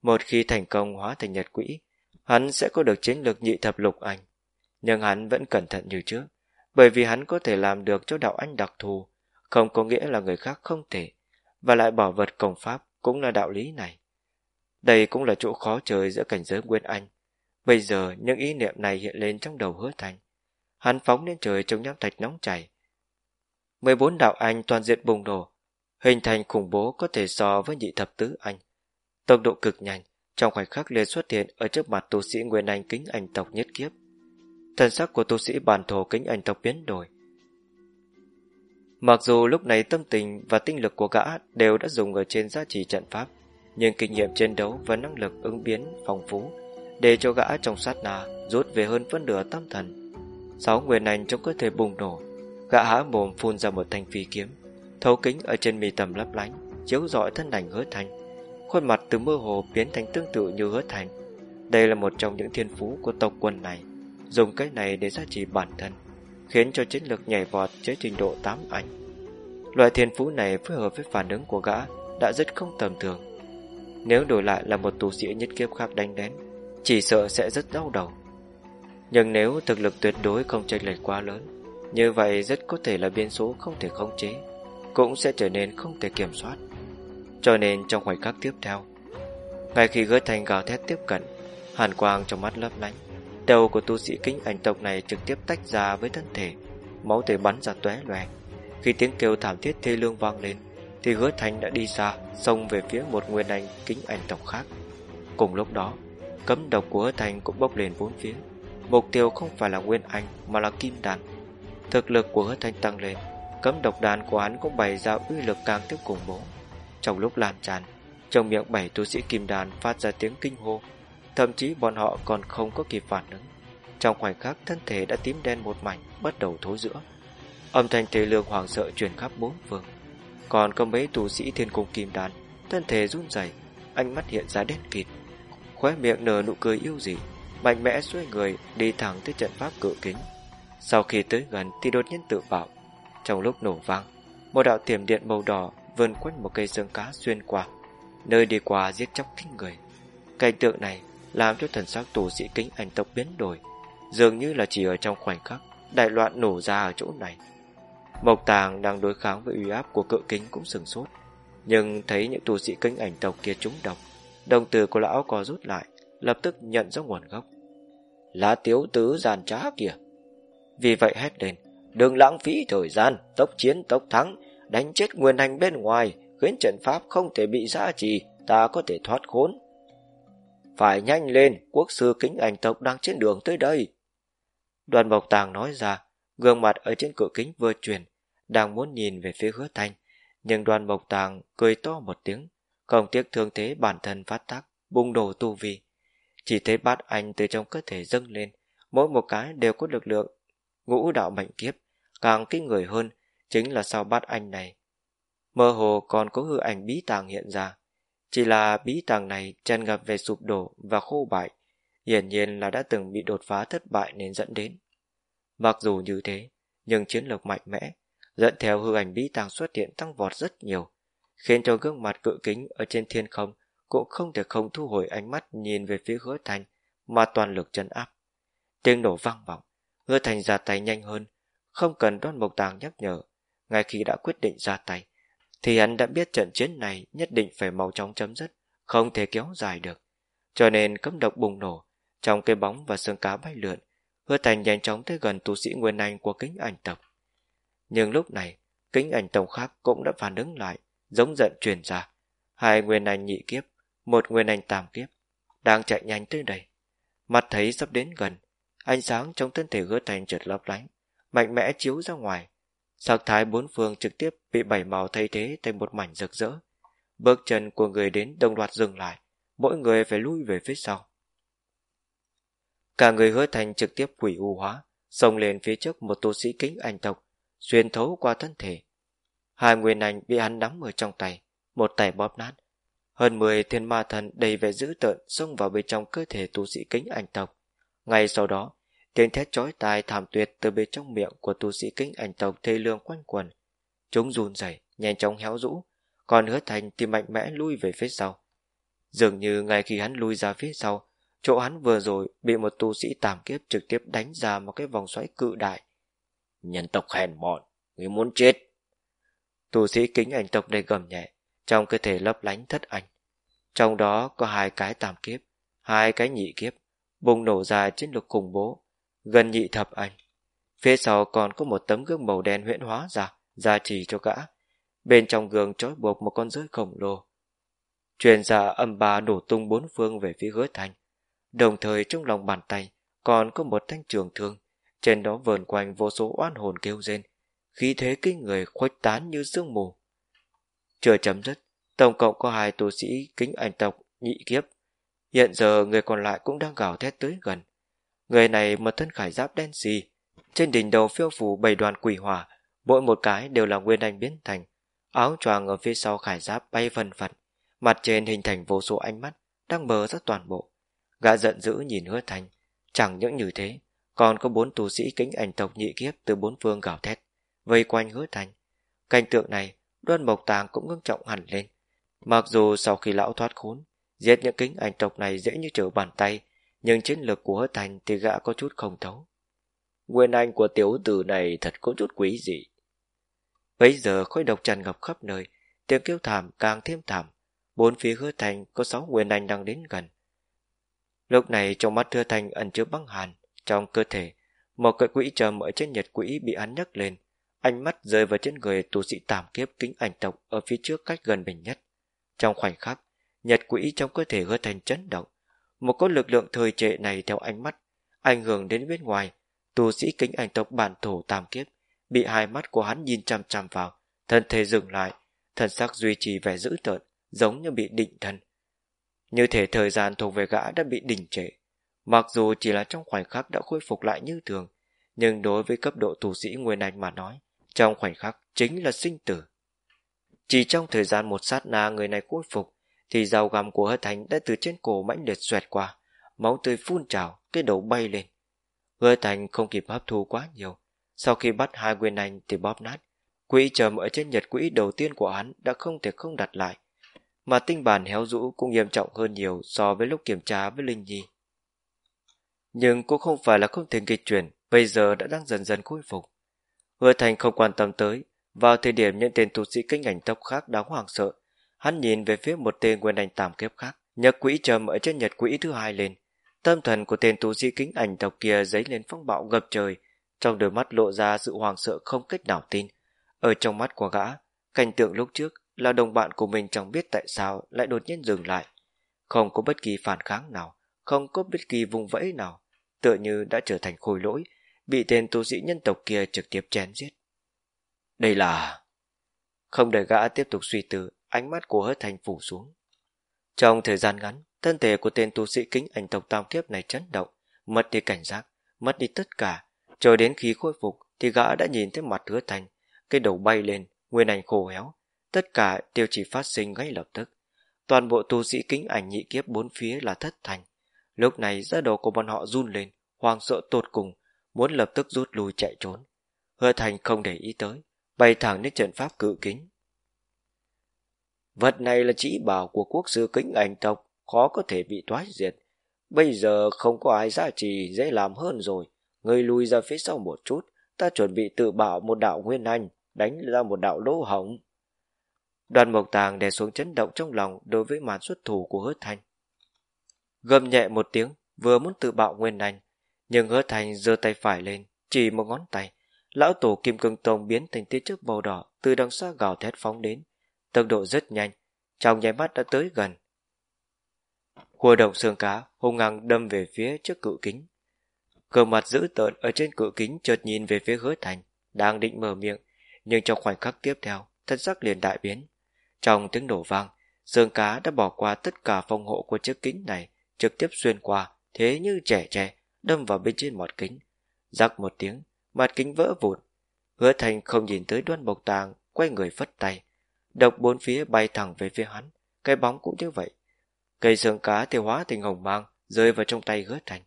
một khi thành công hóa thành nhật quỹ, hắn sẽ có được chiến lược nhị thập lục anh. Nhưng hắn vẫn cẩn thận như trước, bởi vì hắn có thể làm được cho đạo anh đặc thù, không có nghĩa là người khác không thể, và lại bảo vật công pháp cũng là đạo lý này. Đây cũng là chỗ khó chơi giữa cảnh giới Nguyên Anh. Bây giờ những ý niệm này hiện lên trong đầu hứa thành. Hắn phóng lên trời trong nhám thạch nóng chảy. 14 đạo anh toàn diện bùng nổ, hình thành khủng bố có thể so với nhị thập tứ anh. Tốc độ cực nhanh, trong khoảnh khắc liền xuất hiện ở trước mặt tu sĩ Nguyên Anh kính ảnh tộc nhất kiếp. Thần sắc của tu sĩ bản thổ kính ảnh tộc biến đổi. Mặc dù lúc này tâm tình và tinh lực của gã đều đã dùng ở trên giá trị trận pháp, nhưng kinh nghiệm chiến đấu và năng lực ứng biến phong phú, để cho gã trong sát na rút về hơn phân nửa tâm thần. Sáu nguyên anh trong cơ thể bùng nổ, gã há mồm phun ra một thanh phi kiếm, thấu kính ở trên mi tầm lấp lánh, chiếu rọi thân ảnh hứa thành khuôn mặt từ mơ hồ biến thành tương tự như hứa thành. Đây là một trong những thiên phú của tộc quân này, dùng cái này để giá trị bản thân, khiến cho chiến lược nhảy vọt tới trình độ 8 ảnh. Loại thiên phú này phối hợp với phản ứng của gã đã rất không tầm thường. Nếu đổi lại là một tu sĩ nhất kiếp khác đánh đến, chỉ sợ sẽ rất đau đầu. Nhưng nếu thực lực tuyệt đối không chênh lệch quá lớn, như vậy rất có thể là biên số không thể khống chế, cũng sẽ trở nên không thể kiểm soát. Cho nên trong khoảnh khắc tiếp theo Ngay khi gỡ thành gào thét tiếp cận Hàn quang trong mắt lấp lánh Đầu của tu sĩ kính ảnh tộc này trực tiếp tách ra với thân thể Máu tươi bắn ra tóe loè. Khi tiếng kêu thảm thiết thê lương vang lên Thì hứa thành đã đi xa Xông về phía một nguyên ảnh kính ảnh tộc khác. Cùng lúc đó Cấm độc của hứa thành cũng bốc lên bốn phía. Mục tiêu không phải là nguyên anh Mà là kim đàn Thực lực của hứa thanh tăng lên Cấm độc đàn của hắn cũng bày ra uy lực càng tiếp cùng bố trong lúc lan tràn, trong miệng bảy tu sĩ kim đàn phát ra tiếng kinh hô, thậm chí bọn họ còn không có kịp phản ứng. Trong khoảnh khắc thân thể đã tím đen một mảnh, bắt đầu thối giữa. Âm thanh thế lương hoàng sợ truyền khắp bốn phương. Còn có mấy tu sĩ thiên cung kim đàn, thân thể run rẩy, ánh mắt hiện ra đen kịt, khóe miệng nở nụ cười yêu dị, mạnh mẽ xuôi người đi thẳng tới trận pháp cự kính. Sau khi tới gần thì đột nhiên tự bạo, trong lúc nổ vang, một đạo tiềm điện màu đỏ vươn quanh một cây xương cá xuyên qua, nơi đi qua giết chóc kinh người. Cảnh tượng này làm cho thần sắc tù sĩ kính ảnh tộc biến đổi, dường như là chỉ ở trong khoảnh khắc đại loạn nổ ra ở chỗ này. Mộc Tàng đang đối kháng với uy áp của cự kính cũng sừng sốt, nhưng thấy những tù sĩ kính ảnh tộc kia trúng độc, đồng từ của lão có rút lại, lập tức nhận ra nguồn gốc. Lá tiếu tứ giàn trá kìa. Vì vậy hét lên, đừng lãng phí thời gian, tốc chiến tốc thắng, đánh chết nguyên hành bên ngoài, khiến trận pháp không thể bị giã trì, ta có thể thoát khốn. Phải nhanh lên, quốc sư kính ảnh tộc đang trên đường tới đây. Đoàn bộc Tàng nói ra, gương mặt ở trên cửa kính vừa chuyển, đang muốn nhìn về phía hứa thanh, nhưng đoàn bộc Tàng cười to một tiếng, không tiếc thương thế bản thân phát tác, bùng đổ tu vi. Chỉ thấy bát anh từ trong cơ thể dâng lên, mỗi một cái đều có lực lượng, ngũ đạo mệnh kiếp, càng kinh người hơn chính là sau bát anh này. Mơ hồ còn có hư ảnh bí tàng hiện ra, chỉ là bí tàng này tràn ngập về sụp đổ và khô bại, hiển nhiên là đã từng bị đột phá thất bại nên dẫn đến. Mặc dù như thế, nhưng chiến lược mạnh mẽ, dẫn theo hư ảnh bí tàng xuất hiện tăng vọt rất nhiều, khiến cho gương mặt cự kính ở trên thiên không cũng không thể không thu hồi ánh mắt nhìn về phía hứa thành mà toàn lực chân áp. Tiếng nổ vang vọng, hứa thành ra tay nhanh hơn, không cần đoan mộc tàng nhắc nhở, ngay khi đã quyết định ra tay, thì hắn đã biết trận chiến này nhất định phải mau chóng chấm dứt, không thể kéo dài được. Cho nên cấm độc bùng nổ, trong cây bóng và xương cá bay lượn, hứa thành nhanh chóng tới gần tu sĩ nguyên anh của kính ảnh tộc. Nhưng lúc này, kính ảnh tộc khác cũng đã phản ứng lại, giống giận truyền ra. Hai nguyên anh nhị kiếp, một nguyên anh tam kiếp, đang chạy nhanh tới đây. Mặt thấy sắp đến gần, ánh sáng trong thân thể hứa thành trượt lấp lánh, mạnh mẽ chiếu ra ngoài. Sắc thái bốn phương trực tiếp bị bảy màu thay thế thành một mảnh rực rỡ. Bước chân của người đến đồng loạt dừng lại, mỗi người phải lui về phía sau. Cả người hứa thành trực tiếp quỷ u hóa, xông lên phía trước một tu sĩ kính ảnh tộc, xuyên thấu qua thân thể. Hai nguyên ảnh bị hắn nắm ở trong tay, một tay bóp nát. Hơn 10 thiên ma thần đầy vẻ dữ tợn xông vào bên trong cơ thể tu sĩ kính ảnh tộc. Ngay sau đó, tiếng thét chói tai thảm tuyệt từ bên trong miệng của tu sĩ kính ảnh tộc thê lương quanh quần. Chúng run rẩy, nhanh chóng héo rũ, còn hứa thành thì mạnh mẽ lui về phía sau. Dường như ngay khi hắn lui ra phía sau, chỗ hắn vừa rồi bị một tu sĩ tàm kiếp trực tiếp đánh ra một cái vòng xoáy cự đại. Nhân tộc hèn mọn, người muốn chết. Tu sĩ kính ảnh tộc đầy gầm nhẹ, trong cơ thể lấp lánh thất ảnh. Trong đó có hai cái tam kiếp, hai cái nhị kiếp, bùng nổ ra chiến lược khủng bố, gần nhị thập ảnh. Phía sau còn có một tấm gương màu đen huyễn hóa ra, gia trì cho gã. Bên trong gương trói buộc một con rơi khổng lồ. Truyền ra âm ba đổ tung bốn phương về phía hứa thành. Đồng thời trong lòng bàn tay còn có một thanh trường thương, trên đó vờn quanh vô số oan hồn kêu rên, khí thế kinh người khuếch tán như sương mù. Chưa chấm dứt, tổng cộng có hai tu sĩ kính ảnh tộc nhị kiếp. Hiện giờ người còn lại cũng đang gào thét tới gần. Người này một thân khải giáp đen xì, trên đỉnh đầu phiêu phủ bảy đoàn quỷ hỏa, mỗi một cái đều là nguyên anh biến thành. Áo choàng ở phía sau khải giáp bay phần phật, mặt trên hình thành vô số ánh mắt, đang bờ ra toàn bộ. Gã giận dữ nhìn hứa thành, chẳng những như thế, còn có bốn tu sĩ kính ảnh tộc nhị kiếp từ bốn phương gào thét, vây quanh hứa thành. Cảnh tượng này đoan mộc tàng cũng ngưng trọng hẳn lên. Mặc dù sau khi lão thoát khốn, giết những kính ảnh tộc này dễ như trở bàn tay, nhưng chiến lược của hứa thành thì gã có chút không thấu. Nguyên anh của tiểu tử này thật có chút quý dị. Bấy giờ khói độc tràn ngập khắp nơi, tiếng kêu thảm càng thêm thảm. Bốn phía hứa thành có sáu nguyên anh đang đến gần. Lúc này trong mắt hứa thành ẩn chứa băng hàn, trong cơ thể, một cái quỹ trầm ở trên nhật quỹ bị hắn nhấc lên, Ánh mắt rơi vào trên người tu sĩ tàm kiếp kính ảnh tộc ở phía trước cách gần mình nhất. Trong khoảnh khắc, nhật quỹ trong cơ thể hứa thành chấn động. Một cốt lực lượng thời trệ này theo ánh mắt, ảnh hưởng đến bên ngoài, tu sĩ kính ảnh tộc bản thổ tàm kiếp, bị hai mắt của hắn nhìn chằm chằm vào, thân thể dừng lại, thân sắc duy trì vẻ dữ tợn, giống như bị định thân. Như thể thời gian thuộc về gã đã bị đình trệ. Mặc dù chỉ là trong khoảnh khắc đã khôi phục lại như thường, nhưng đối với cấp độ tu sĩ Nguyên Anh mà nói, trong khoảnh khắc chính là sinh tử. Chỉ trong thời gian một sát na người này khôi phục, thì dao găm của hứa thành đã từ trên cổ mãnh liệt xoẹt qua, máu tươi phun trào, cái đầu bay lên. Hứa thành không kịp hấp thu quá nhiều, sau khi bắt hai quyền anh thì bóp nát. Quỹ trầm ở trên nhật quỹ đầu tiên của hắn đã không thể không đặt lại, mà tinh bản héo rũ cũng nghiêm trọng hơn nhiều so với lúc kiểm tra với Linh Nhi. Nhưng cũng không phải là không thể nghịch chuyển, bây giờ đã đang dần dần khôi phục. Hứa Thành không quan tâm tới, vào thời điểm những tên tu sĩ kinh ảnh tộc khác đáng hoảng sợ, hắn nhìn về phía một tên nguyên ảnh tam kiếp khác, nhấc quỹ trầm ở trên nhật quỹ thứ hai lên. Tâm thần của tên tu sĩ kính ảnh tộc kia dấy lên phong bạo ngập trời, trong đôi mắt lộ ra sự hoàng sợ không cách nào tin. Ở trong mắt của gã, cảnh tượng lúc trước là đồng bạn của mình chẳng biết tại sao lại đột nhiên dừng lại. không có bất kỳ phản kháng nào, không có bất kỳ vùng vẫy nào, tựa như đã trở thành khôi lỗi, bị tên tu sĩ nhân tộc kia trực tiếp chém giết. Đây là... Không để gã tiếp tục suy tư, ánh mắt của hớt thành phủ xuống. Trong thời gian ngắn, thân thể của tên tu sĩ kính ảnh tộc tam kiếp này chấn động, mất đi cảnh giác, mất đi tất cả. cho đến khi khôi phục thì gã đã nhìn thấy mặt hứa thành, cái đầu bay lên, nguyên ảnh khô héo. Tất cả tiêu chỉ phát sinh ngay lập tức. Toàn bộ tu sĩ kính ảnh nhị kiếp bốn phía là thất thành. Lúc này da đầu của bọn họ run lên, hoang sợ tột cùng, muốn lập tức rút lui chạy trốn. Hứa thành không để ý tới, bay thẳng đến trận pháp cự kính. Vật này là chỉ bảo của quốc sư kính ảnh tộc, khó có thể bị toái diệt. Bây giờ không có ai giá trì, dễ làm hơn rồi. Người lùi ra phía sau một chút, ta chuẩn bị tự bảo một đạo nguyên anh, đánh ra một đạo lỗ hổng. Đoàn mộc tàng đè xuống chấn động trong lòng đối với màn xuất thủ của hứa thanh. Gầm nhẹ một tiếng, vừa muốn tự bạo nguyên anh, nhưng hứa Thành giơ tay phải lên, chỉ một ngón tay. Lão tổ kim cương tông biến thành tia chớp màu đỏ từ đằng xa gào thét phóng đến, tốc độ rất nhanh, trong nháy mắt đã tới gần. Hùa động xương cá hung hăng đâm về phía trước cự kính. Cờ mặt dữ tợn ở trên cự kính chợt nhìn về phía hứa thành, đang định mở miệng, nhưng trong khoảnh khắc tiếp theo, thân sắc liền đại biến. Trong tiếng nổ vang, xương cá đã bỏ qua tất cả phòng hộ của chiếc kính này, trực tiếp xuyên qua, thế như trẻ trẻ, đâm vào bên trên mặt kính. Rắc một tiếng, mặt kính vỡ vụn. Hứa thành không nhìn tới đoan bộc tàng, quay người phất tay. Độc bốn phía bay thẳng về phía hắn, cái bóng cũng như vậy. Cây xương cá thì hóa thành hồng mang, rơi vào trong tay hứa thành.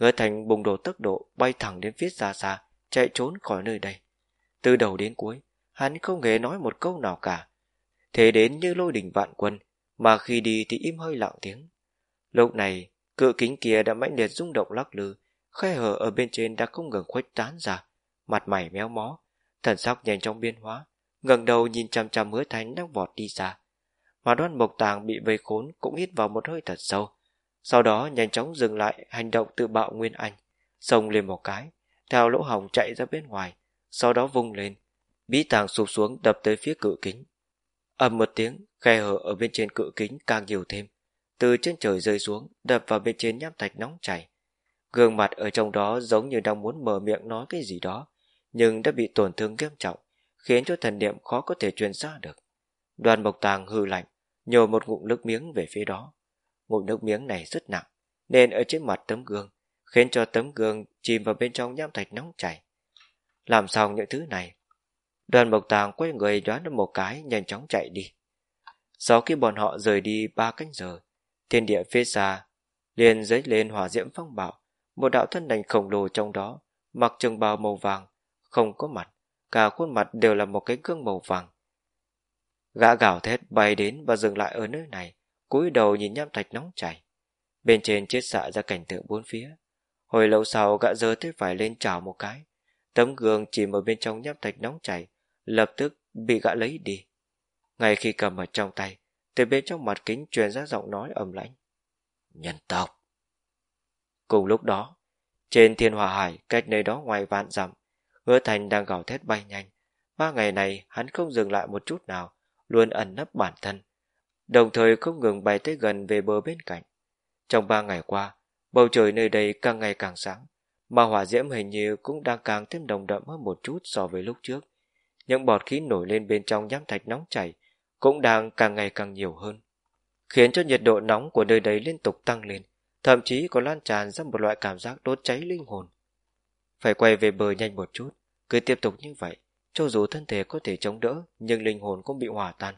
Hứa thành bùng đổ tốc độ, bay thẳng đến phía xa xa, chạy trốn khỏi nơi đây. Từ đầu đến cuối, hắn không hề nói một câu nào cả. Thế đến như lôi đình vạn quân, mà khi đi thì im hơi lặng tiếng. Lúc này, cự kính kia đã mãnh liệt rung động lắc lư, khe hở ở bên trên đã không ngừng khuếch tán ra, mặt mày méo mó, thần sắc nhanh chóng biến hóa, ngẩng đầu nhìn chăm chăm hứa thánh đang vọt đi xa. Mà đoan mộc tàng bị vây khốn cũng hít vào một hơi thật sâu, sau đó nhanh chóng dừng lại hành động tự bạo nguyên anh, xông lên một cái, theo lỗ hồng chạy ra bên ngoài, sau đó vung lên, bí tàng sụp xuống đập tới phía cự kính. ầm một tiếng, khe hở ở bên trên cự kính càng nhiều thêm, từ trên trời rơi xuống, đập vào bên trên nham thạch nóng chảy. Gương mặt ở trong đó giống như đang muốn mở miệng nói cái gì đó, nhưng đã bị tổn thương nghiêm trọng, khiến cho thần niệm khó có thể truyền ra được. Đoàn Mộc Tàng hư lạnh, nhổ một ngụm nước miếng về phía đó. Ngụm nước miếng này rất nặng, nên ở trên mặt tấm gương, khiến cho tấm gương chìm vào bên trong nham thạch nóng chảy. Làm xong những thứ này, đoàn Mộc Tàng quay người đoán được một cái nhanh chóng chạy đi. Sau khi bọn họ rời đi ba canh giờ, thiên địa phía xa liền dấy lên hỏa diễm phong bạo, một đạo thân ảnh khổng lồ trong đó, mặc trường bào màu vàng, không có mặt, cả khuôn mặt đều là một cái gương màu vàng. Gã gào thét bay đến và dừng lại ở nơi này, cúi đầu nhìn nham thạch nóng chảy. Bên trên chết xạ ra cảnh tượng bốn phía. Hồi lâu sau gã giơ tay phải lên chảo một cái. Tấm gương chìm ở bên trong nham thạch nóng chảy, lập tức bị gã lấy đi. Ngay khi cầm ở trong tay, từ bên trong mặt kính truyền ra giọng nói ầm lãnh. Nhân tộc. Cùng lúc đó, trên thiên hòa hải cách nơi đó ngoài vạn dặm, hứa thành đang gào thét bay nhanh. Ba ngày này hắn không dừng lại một chút nào, luôn ẩn nấp bản thân, đồng thời không ngừng bay tới gần về bờ bên cạnh. Trong ba ngày qua, bầu trời nơi đây càng ngày càng sáng, mà hỏa diễm hình như cũng đang càng thêm đồng đậm hơn một chút so với lúc trước. Những bọt khí nổi lên bên trong nhám thạch nóng chảy cũng đang càng ngày càng nhiều hơn, khiến cho nhiệt độ nóng của nơi đấy liên tục tăng lên, thậm chí còn lan tràn ra một loại cảm giác đốt cháy linh hồn. Phải quay về bờ nhanh một chút, cứ tiếp tục như vậy, cho dù thân thể có thể chống đỡ, nhưng linh hồn cũng bị hỏa tan.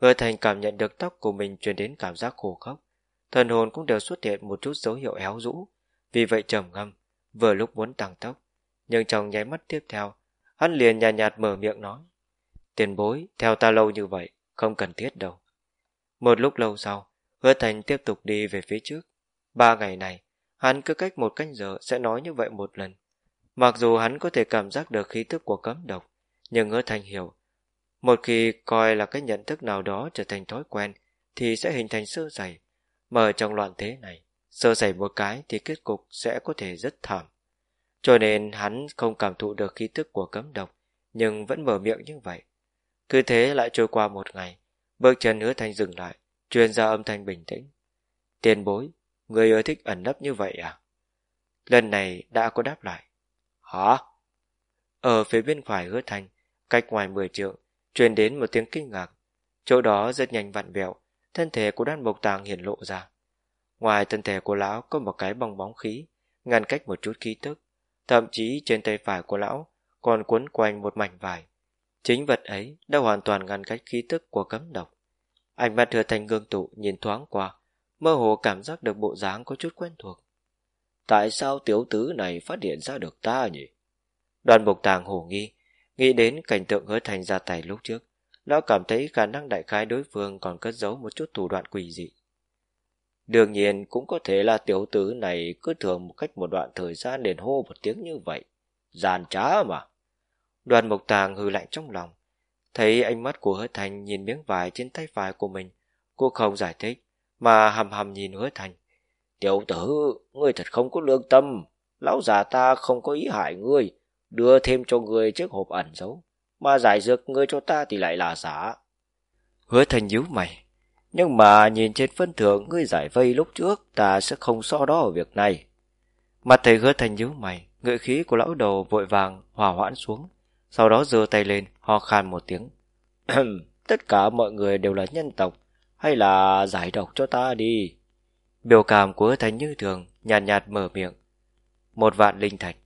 Hứa thành cảm nhận được tóc của mình truyền đến cảm giác khổ khóc, thần hồn cũng đều xuất hiện một chút dấu hiệu héo rũ, vì vậy trầm ngâm, vừa lúc muốn tăng tốc, nhưng trong nháy mắt tiếp theo, hắn liền nhạt, nhạt mở miệng nói. Tiền bối, theo ta lâu như vậy, không cần thiết đâu. Một lúc lâu sau, hứa thành tiếp tục đi về phía trước. Ba ngày này, hắn cứ cách một canh giờ sẽ nói như vậy một lần. Mặc dù hắn có thể cảm giác được khí tức của cấm độc, nhưng hứa thành hiểu, một khi coi là cái nhận thức nào đó trở thành thói quen, thì sẽ hình thành sơ sẩy. Mà trong loạn thế này, sơ sẩy một cái thì kết cục sẽ có thể rất thảm. Cho nên hắn không cảm thụ được khí tức của cấm độc, nhưng vẫn mở miệng như vậy. Cứ thế lại trôi qua một ngày, bước chân hứa thanh dừng lại, truyền ra âm thanh bình tĩnh. Tiền bối, người ưa thích ẩn nấp như vậy à? Lần này đã có đáp lại. Hả? Ở phía bên phải hứa thanh, cách ngoài 10 trượng, truyền đến một tiếng kinh ngạc. Chỗ đó rất nhanh vặn vẹo, thân thể của đan mộc tàng hiển lộ ra. Ngoài thân thể của lão có một cái bong bóng khí, ngăn cách một chút khí tức. Thậm chí trên tay phải của lão còn cuốn quanh một mảnh vải. Chính vật ấy đã hoàn toàn ngăn cách khí tức của cấm độc. Ánh mắt thừa thành gương tụ nhìn thoáng qua, mơ hồ cảm giác được bộ dáng có chút quen thuộc. Tại sao tiểu tứ này phát hiện ra được ta nhỉ? Đoàn bộc tàng hồ nghi, nghĩ đến cảnh tượng hứa thành ra tay lúc trước. Lão cảm thấy khả năng đại khái đối phương còn cất giấu một chút thủ đoạn quỷ dị. Đương nhiên cũng có thể là tiểu tử này cứ thường một cách một đoạn thời gian đền hô một tiếng như vậy. Giàn trá mà. Đoàn mộc tàng hư lạnh trong lòng. Thấy ánh mắt của hứa thành nhìn miếng vải trên tay phải của mình. Cô không giải thích, mà hầm hầm nhìn hứa thành. Tiểu tử, ngươi thật không có lương tâm. Lão già ta không có ý hại ngươi. Đưa thêm cho ngươi chiếc hộp ẩn giấu. Mà giải dược ngươi cho ta thì lại là giả. Hứa thành nhíu mày. Nhưng mà nhìn trên phân thưởng ngươi giải vây lúc trước ta sẽ không so đó ở việc này. Mặt thầy hứa thành nhíu mày, ngự khí của lão đầu vội vàng hòa hoãn xuống. Sau đó giơ tay lên, ho khan một tiếng. (clears throat) Tất cả mọi người đều là nhân tộc, hay là giải độc cho ta đi. Biểu cảm của hứa thành như thường, nhàn nhạt, nhạt mở miệng. Một vạn linh thạch.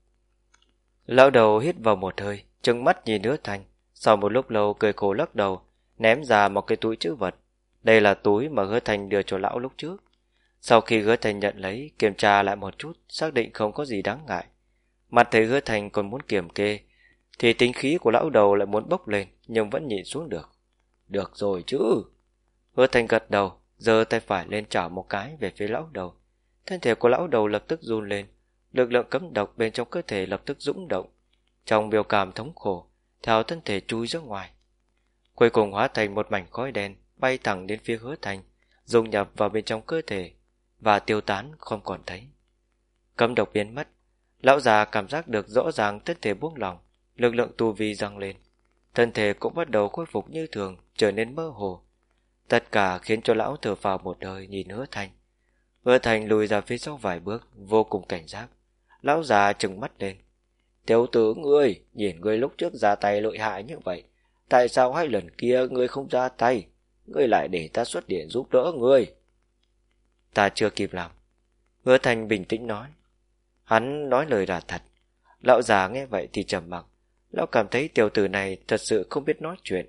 Lão đầu hít vào một hơi, trừng mắt nhìn hứa thành. Sau một lúc lâu cười khổ lắc đầu, ném ra một cái túi chữ vật. Đây là túi mà hứa thành đưa cho lão lúc trước. Sau khi hứa thành nhận lấy, kiểm tra lại một chút, xác định không có gì đáng ngại. Mặt thấy hứa thành còn muốn kiểm kê, thì tính khí của lão đầu lại muốn bốc lên, nhưng vẫn nhịn xuống được. Được rồi chứ. Hứa thành gật đầu, giơ tay phải lên chảo một cái về phía lão đầu. Thân thể của lão đầu lập tức run lên, lực lượng cấm độc bên trong cơ thể lập tức dũng động. Trong biểu cảm thống khổ, theo thân thể chui ra ngoài. Cuối cùng hóa thành một mảnh khói đen, bay thẳng đến phía hứa thành, dung nhập vào bên trong cơ thể và tiêu tán không còn thấy. Cấm độc biến mất, lão già cảm giác được rõ ràng thân thể buông lỏng, lực lượng tu vi dâng lên. Thân thể cũng bắt đầu khôi phục như thường, trở nên mơ hồ. Tất cả khiến cho lão thở vào một hơi nhìn hứa thành. Hứa thành lùi ra phía sau vài bước, vô cùng cảnh giác. Lão già trừng mắt lên. Tiểu tử ngươi, nhìn ngươi lúc trước ra tay lợi hại như vậy. Tại sao hai lần kia ngươi không ra tay? ngươi lại để ta xuất điện giúp đỡ ngươi. Ta chưa kịp làm. Hứa Thành bình tĩnh nói. Hắn nói lời là thật. Lão già nghe vậy thì trầm mặc. Lão cảm thấy tiểu tử này thật sự không biết nói chuyện.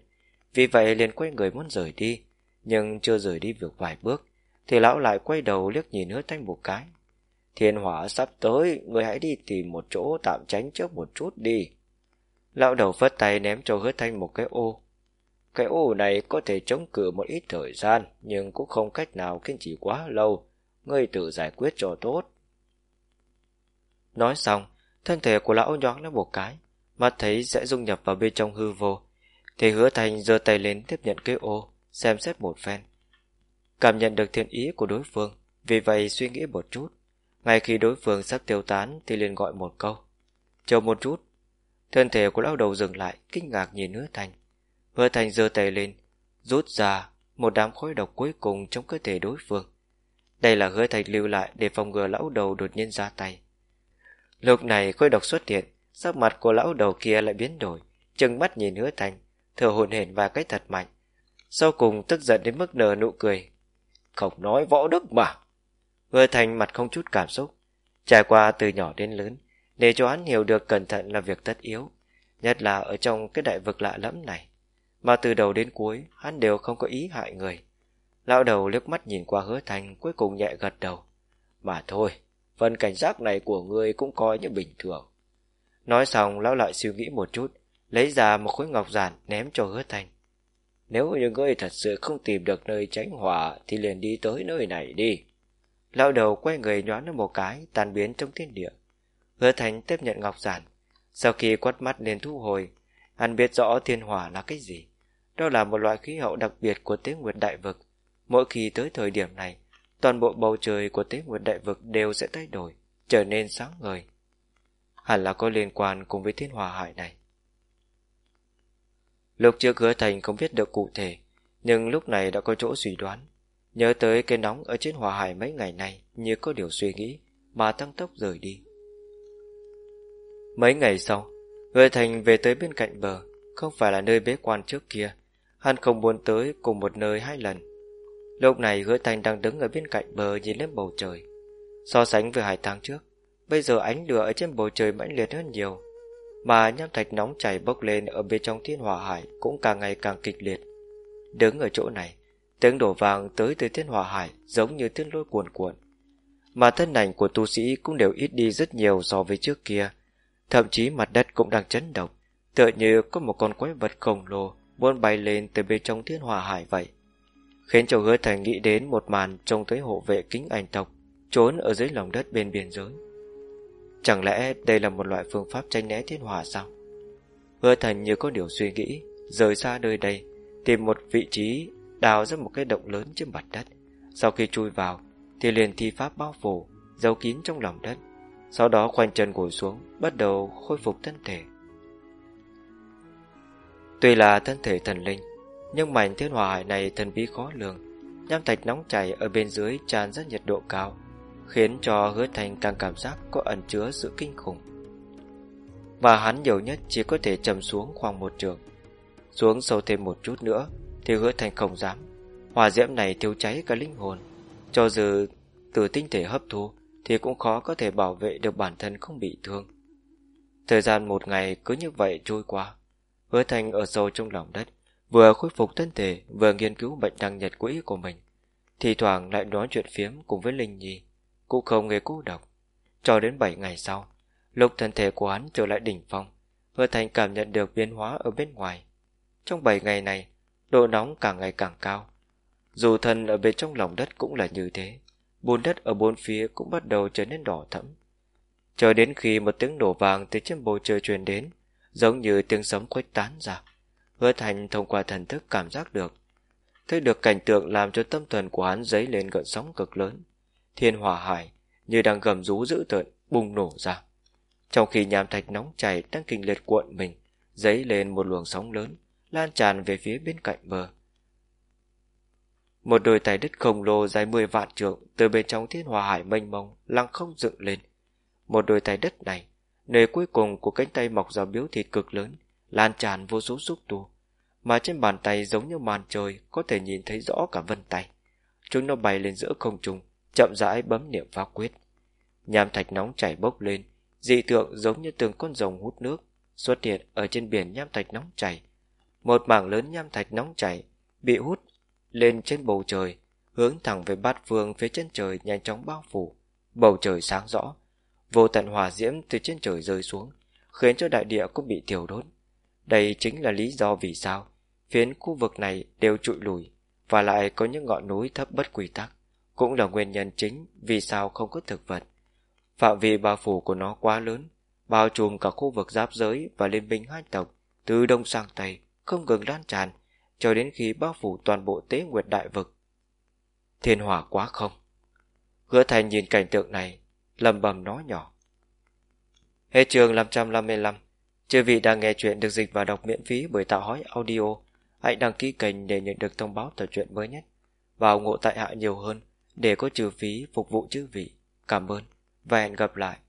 Vì vậy liền quay người muốn rời đi. Nhưng chưa rời đi được vài bước. Thì lão lại quay đầu liếc nhìn hứa Thanh một cái. Thiên hỏa sắp tới, người hãy đi tìm một chỗ tạm tránh trước một chút đi. Lão đầu phất tay ném cho hứa Thanh một cái ô. Cái ô này có thể chống cự một ít thời gian, nhưng cũng không cách nào kiên trì quá lâu. Ngươi tự giải quyết cho tốt. Nói xong, thân thể của lão nhoáng lên một cái, mắt thấy sẽ dung nhập vào bên trong hư vô. Thì hứa thành giơ tay lên tiếp nhận cái ô, xem xét một phen. Cảm nhận được thiện ý của đối phương, vì vậy suy nghĩ một chút. Ngay khi đối phương sắp tiêu tán thì liền gọi một câu. Chờ một chút. Thân thể của lão đầu dừng lại, kinh ngạc nhìn hứa thành. Hứa thành giơ tay lên, rút ra một đám khói độc cuối cùng trong cơ thể đối phương. Đây là hứa thành lưu lại để phòng ngừa lão đầu đột nhiên ra tay. Lúc này khói độc xuất hiện, sắc mặt của lão đầu kia lại biến đổi, chừng mắt nhìn hứa thành, thở hồn hển và cái thật mạnh. Sau cùng tức giận đến mức nở nụ cười. Không nói võ đức mà. Hứa thành mặt không chút cảm xúc. Trải qua từ nhỏ đến lớn, để cho hắn hiểu được cẩn thận là việc tất yếu, nhất là ở trong cái đại vực lạ lẫm này mà từ đầu đến cuối hắn đều không có ý hại người. Lão đầu liếc mắt nhìn qua hứa thành cuối cùng nhẹ gật đầu. Mà thôi, phần cảnh giác này của ngươi cũng coi như bình thường. Nói xong lão lại suy nghĩ một chút, lấy ra một khối ngọc giản ném cho hứa thành. Nếu như ngươi thật sự không tìm được nơi tránh hỏa thì liền đi tới nơi này đi. Lão đầu quay người nhoán một cái, tan biến trong thiên địa. Hứa thành tiếp nhận ngọc giản. Sau khi quát mắt liền thu hồi, hắn biết rõ thiên hỏa là cái gì. Đó là một loại khí hậu đặc biệt của tế nguyệt đại vực. Mỗi khi tới thời điểm này, toàn bộ bầu trời của tế nguyệt đại vực đều sẽ thay đổi, trở nên sáng ngời. Hẳn là có liên quan cùng với thiên hòa hại này. Lúc trước hứa thành không biết được cụ thể, nhưng lúc này đã có chỗ suy đoán. Nhớ tới cái nóng ở trên hòa hải mấy ngày nay Như có điều suy nghĩ Mà tăng tốc rời đi Mấy ngày sau Hứa Thành về tới bên cạnh bờ Không phải là nơi bế quan trước kia Hắn không muốn tới cùng một nơi hai lần Lúc này hứa Thành đang đứng ở bên cạnh bờ Nhìn lên bầu trời So sánh với hai tháng trước Bây giờ ánh lửa ở trên bầu trời mãnh liệt hơn nhiều, Mà nham thạch nóng chảy bốc lên Ở bên trong thiên hỏa hải Cũng càng ngày càng kịch liệt. Đứng ở chỗ này, Tiếng đổ vàng tới từ thiên hỏa hải Giống như thiên lôi cuồn cuộn, Mà thân ảnh của tu sĩ cũng đều ít đi rất nhiều So với trước kia. Thậm chí mặt đất cũng đang chấn động, Tựa như có một con quái vật khổng lồ Muốn bay lên từ bên trong thiên hỏa hải vậy. Khiến cho hứa thành nghĩ đến một màn Trông thấy hộ vệ kính ảnh tộc Trốn ở dưới lòng đất bên biên giới. Chẳng lẽ đây là một loại phương pháp tranh né thiên hỏa sao? Hứa thần như có điều suy nghĩ, Rời xa nơi đây, Tìm một vị trí, đào ra một cái động lớn trên mặt đất. Sau khi chui vào, Thì liền thi pháp bao phủ, Giấu kín trong lòng đất. Sau đó khoanh chân ngồi xuống, Bắt đầu khôi phục thân thể. Tuy là thân thể thần linh, Nhưng mảnh thiên hỏa hải này thần bí khó lường, Nham thạch nóng chảy ở bên dưới tràn rất nhiệt độ cao. Khiến cho hứa thành càng cảm giác có ẩn chứa sự kinh khủng. Và hắn nhiều nhất chỉ có thể trầm xuống khoảng một trường. Xuống sâu thêm một chút nữa, Thì hứa thành không dám. Hòa diễm này thiêu cháy cả linh hồn. Cho dù từ tinh thể hấp thu, Thì cũng khó có thể bảo vệ được bản thân không bị thương. Thời gian một ngày cứ như vậy trôi qua. Hứa thành ở sâu trong lòng đất, Vừa khôi phục thân thể, Vừa nghiên cứu bệnh đăng nhật quỹ của mình. Thì thoảng lại nói chuyện phiếm cùng với Linh Nhi. Cũng không hề cô độc Cho đến 7 ngày sau, Lúc thân thể của hắn trở lại đỉnh phong, Hứa thành cảm nhận được biến hóa ở bên ngoài. Trong 7 ngày này, Độ nóng càng ngày càng cao. Dù thần ở bên trong lòng đất cũng là như thế, Bùn đất ở bốn phía cũng bắt đầu trở nên đỏ thẫm. Chờ đến khi một tiếng nổ vàng từ trên bầu trời truyền đến, Giống như tiếng sấm khuếch tán ra, Hứa thành thông qua thần thức cảm giác được. Thấy được cảnh tượng làm cho tâm thần của hắn dấy lên gợn sóng cực lớn. Thiên hỏa hải Như đang gầm rú dữ tợn Bùng nổ ra. Trong khi nham thạch nóng chảy đang kinh liệt cuộn mình, Dấy lên một luồng sóng lớn, Lan tràn về phía bên cạnh bờ. Một đôi tay đất khổng lồ dài 10 vạn trượng Từ bên trong thiên hòa hải mênh mông, Lăng không dựng lên. Một đôi tay đất này, Nơi cuối cùng của cánh tay mọc ra biếu thịt cực lớn, Lan tràn vô số xúc tu, Mà trên bàn tay giống như màn trời Có thể nhìn thấy rõ cả vân tay. Chúng nó bay lên giữa không trung Chậm rãi bấm niệm pháp quyết. Nham thạch nóng chảy bốc lên, Dị tượng giống như từng con rồng hút nước Xuất hiện ở trên biển nham thạch nóng chảy. Một mảng lớn nham thạch nóng chảy Bị hút lên trên bầu trời, Hướng thẳng về bát phương phía chân trời Nhanh chóng bao phủ. Bầu trời sáng rõ, Vô tận hỏa diễm từ trên trời rơi xuống, Khiến cho đại địa cũng bị thiểu đốt. Đây chính là lý do vì sao Phiến khu vực này đều trụi lùi Và lại có những ngọn núi thấp bất quy tắc. Cũng là nguyên nhân chính Vì sao không có thực vật Phạm vi bao phủ của nó quá lớn, Bao trùm cả khu vực giáp giới Và liên minh hai tộc, Từ đông sang tây, Không ngừng lan tràn, Cho đến khi bao phủ toàn bộ tế nguyệt đại vực Thiên hỏa quá không Hứa thành nhìn cảnh tượng này, lầm bầm nói nhỏ. Hết trường 555 Chư vị đang nghe chuyện được dịch và đọc miễn phí bởi Tạo Hói Audio. Hãy đăng ký kênh để nhận được thông báo tờ chuyện mới nhất. Và ủng hộ tại hạ nhiều hơn để có trừ phí phục vụ chư vị. Cảm ơn và hẹn gặp lại.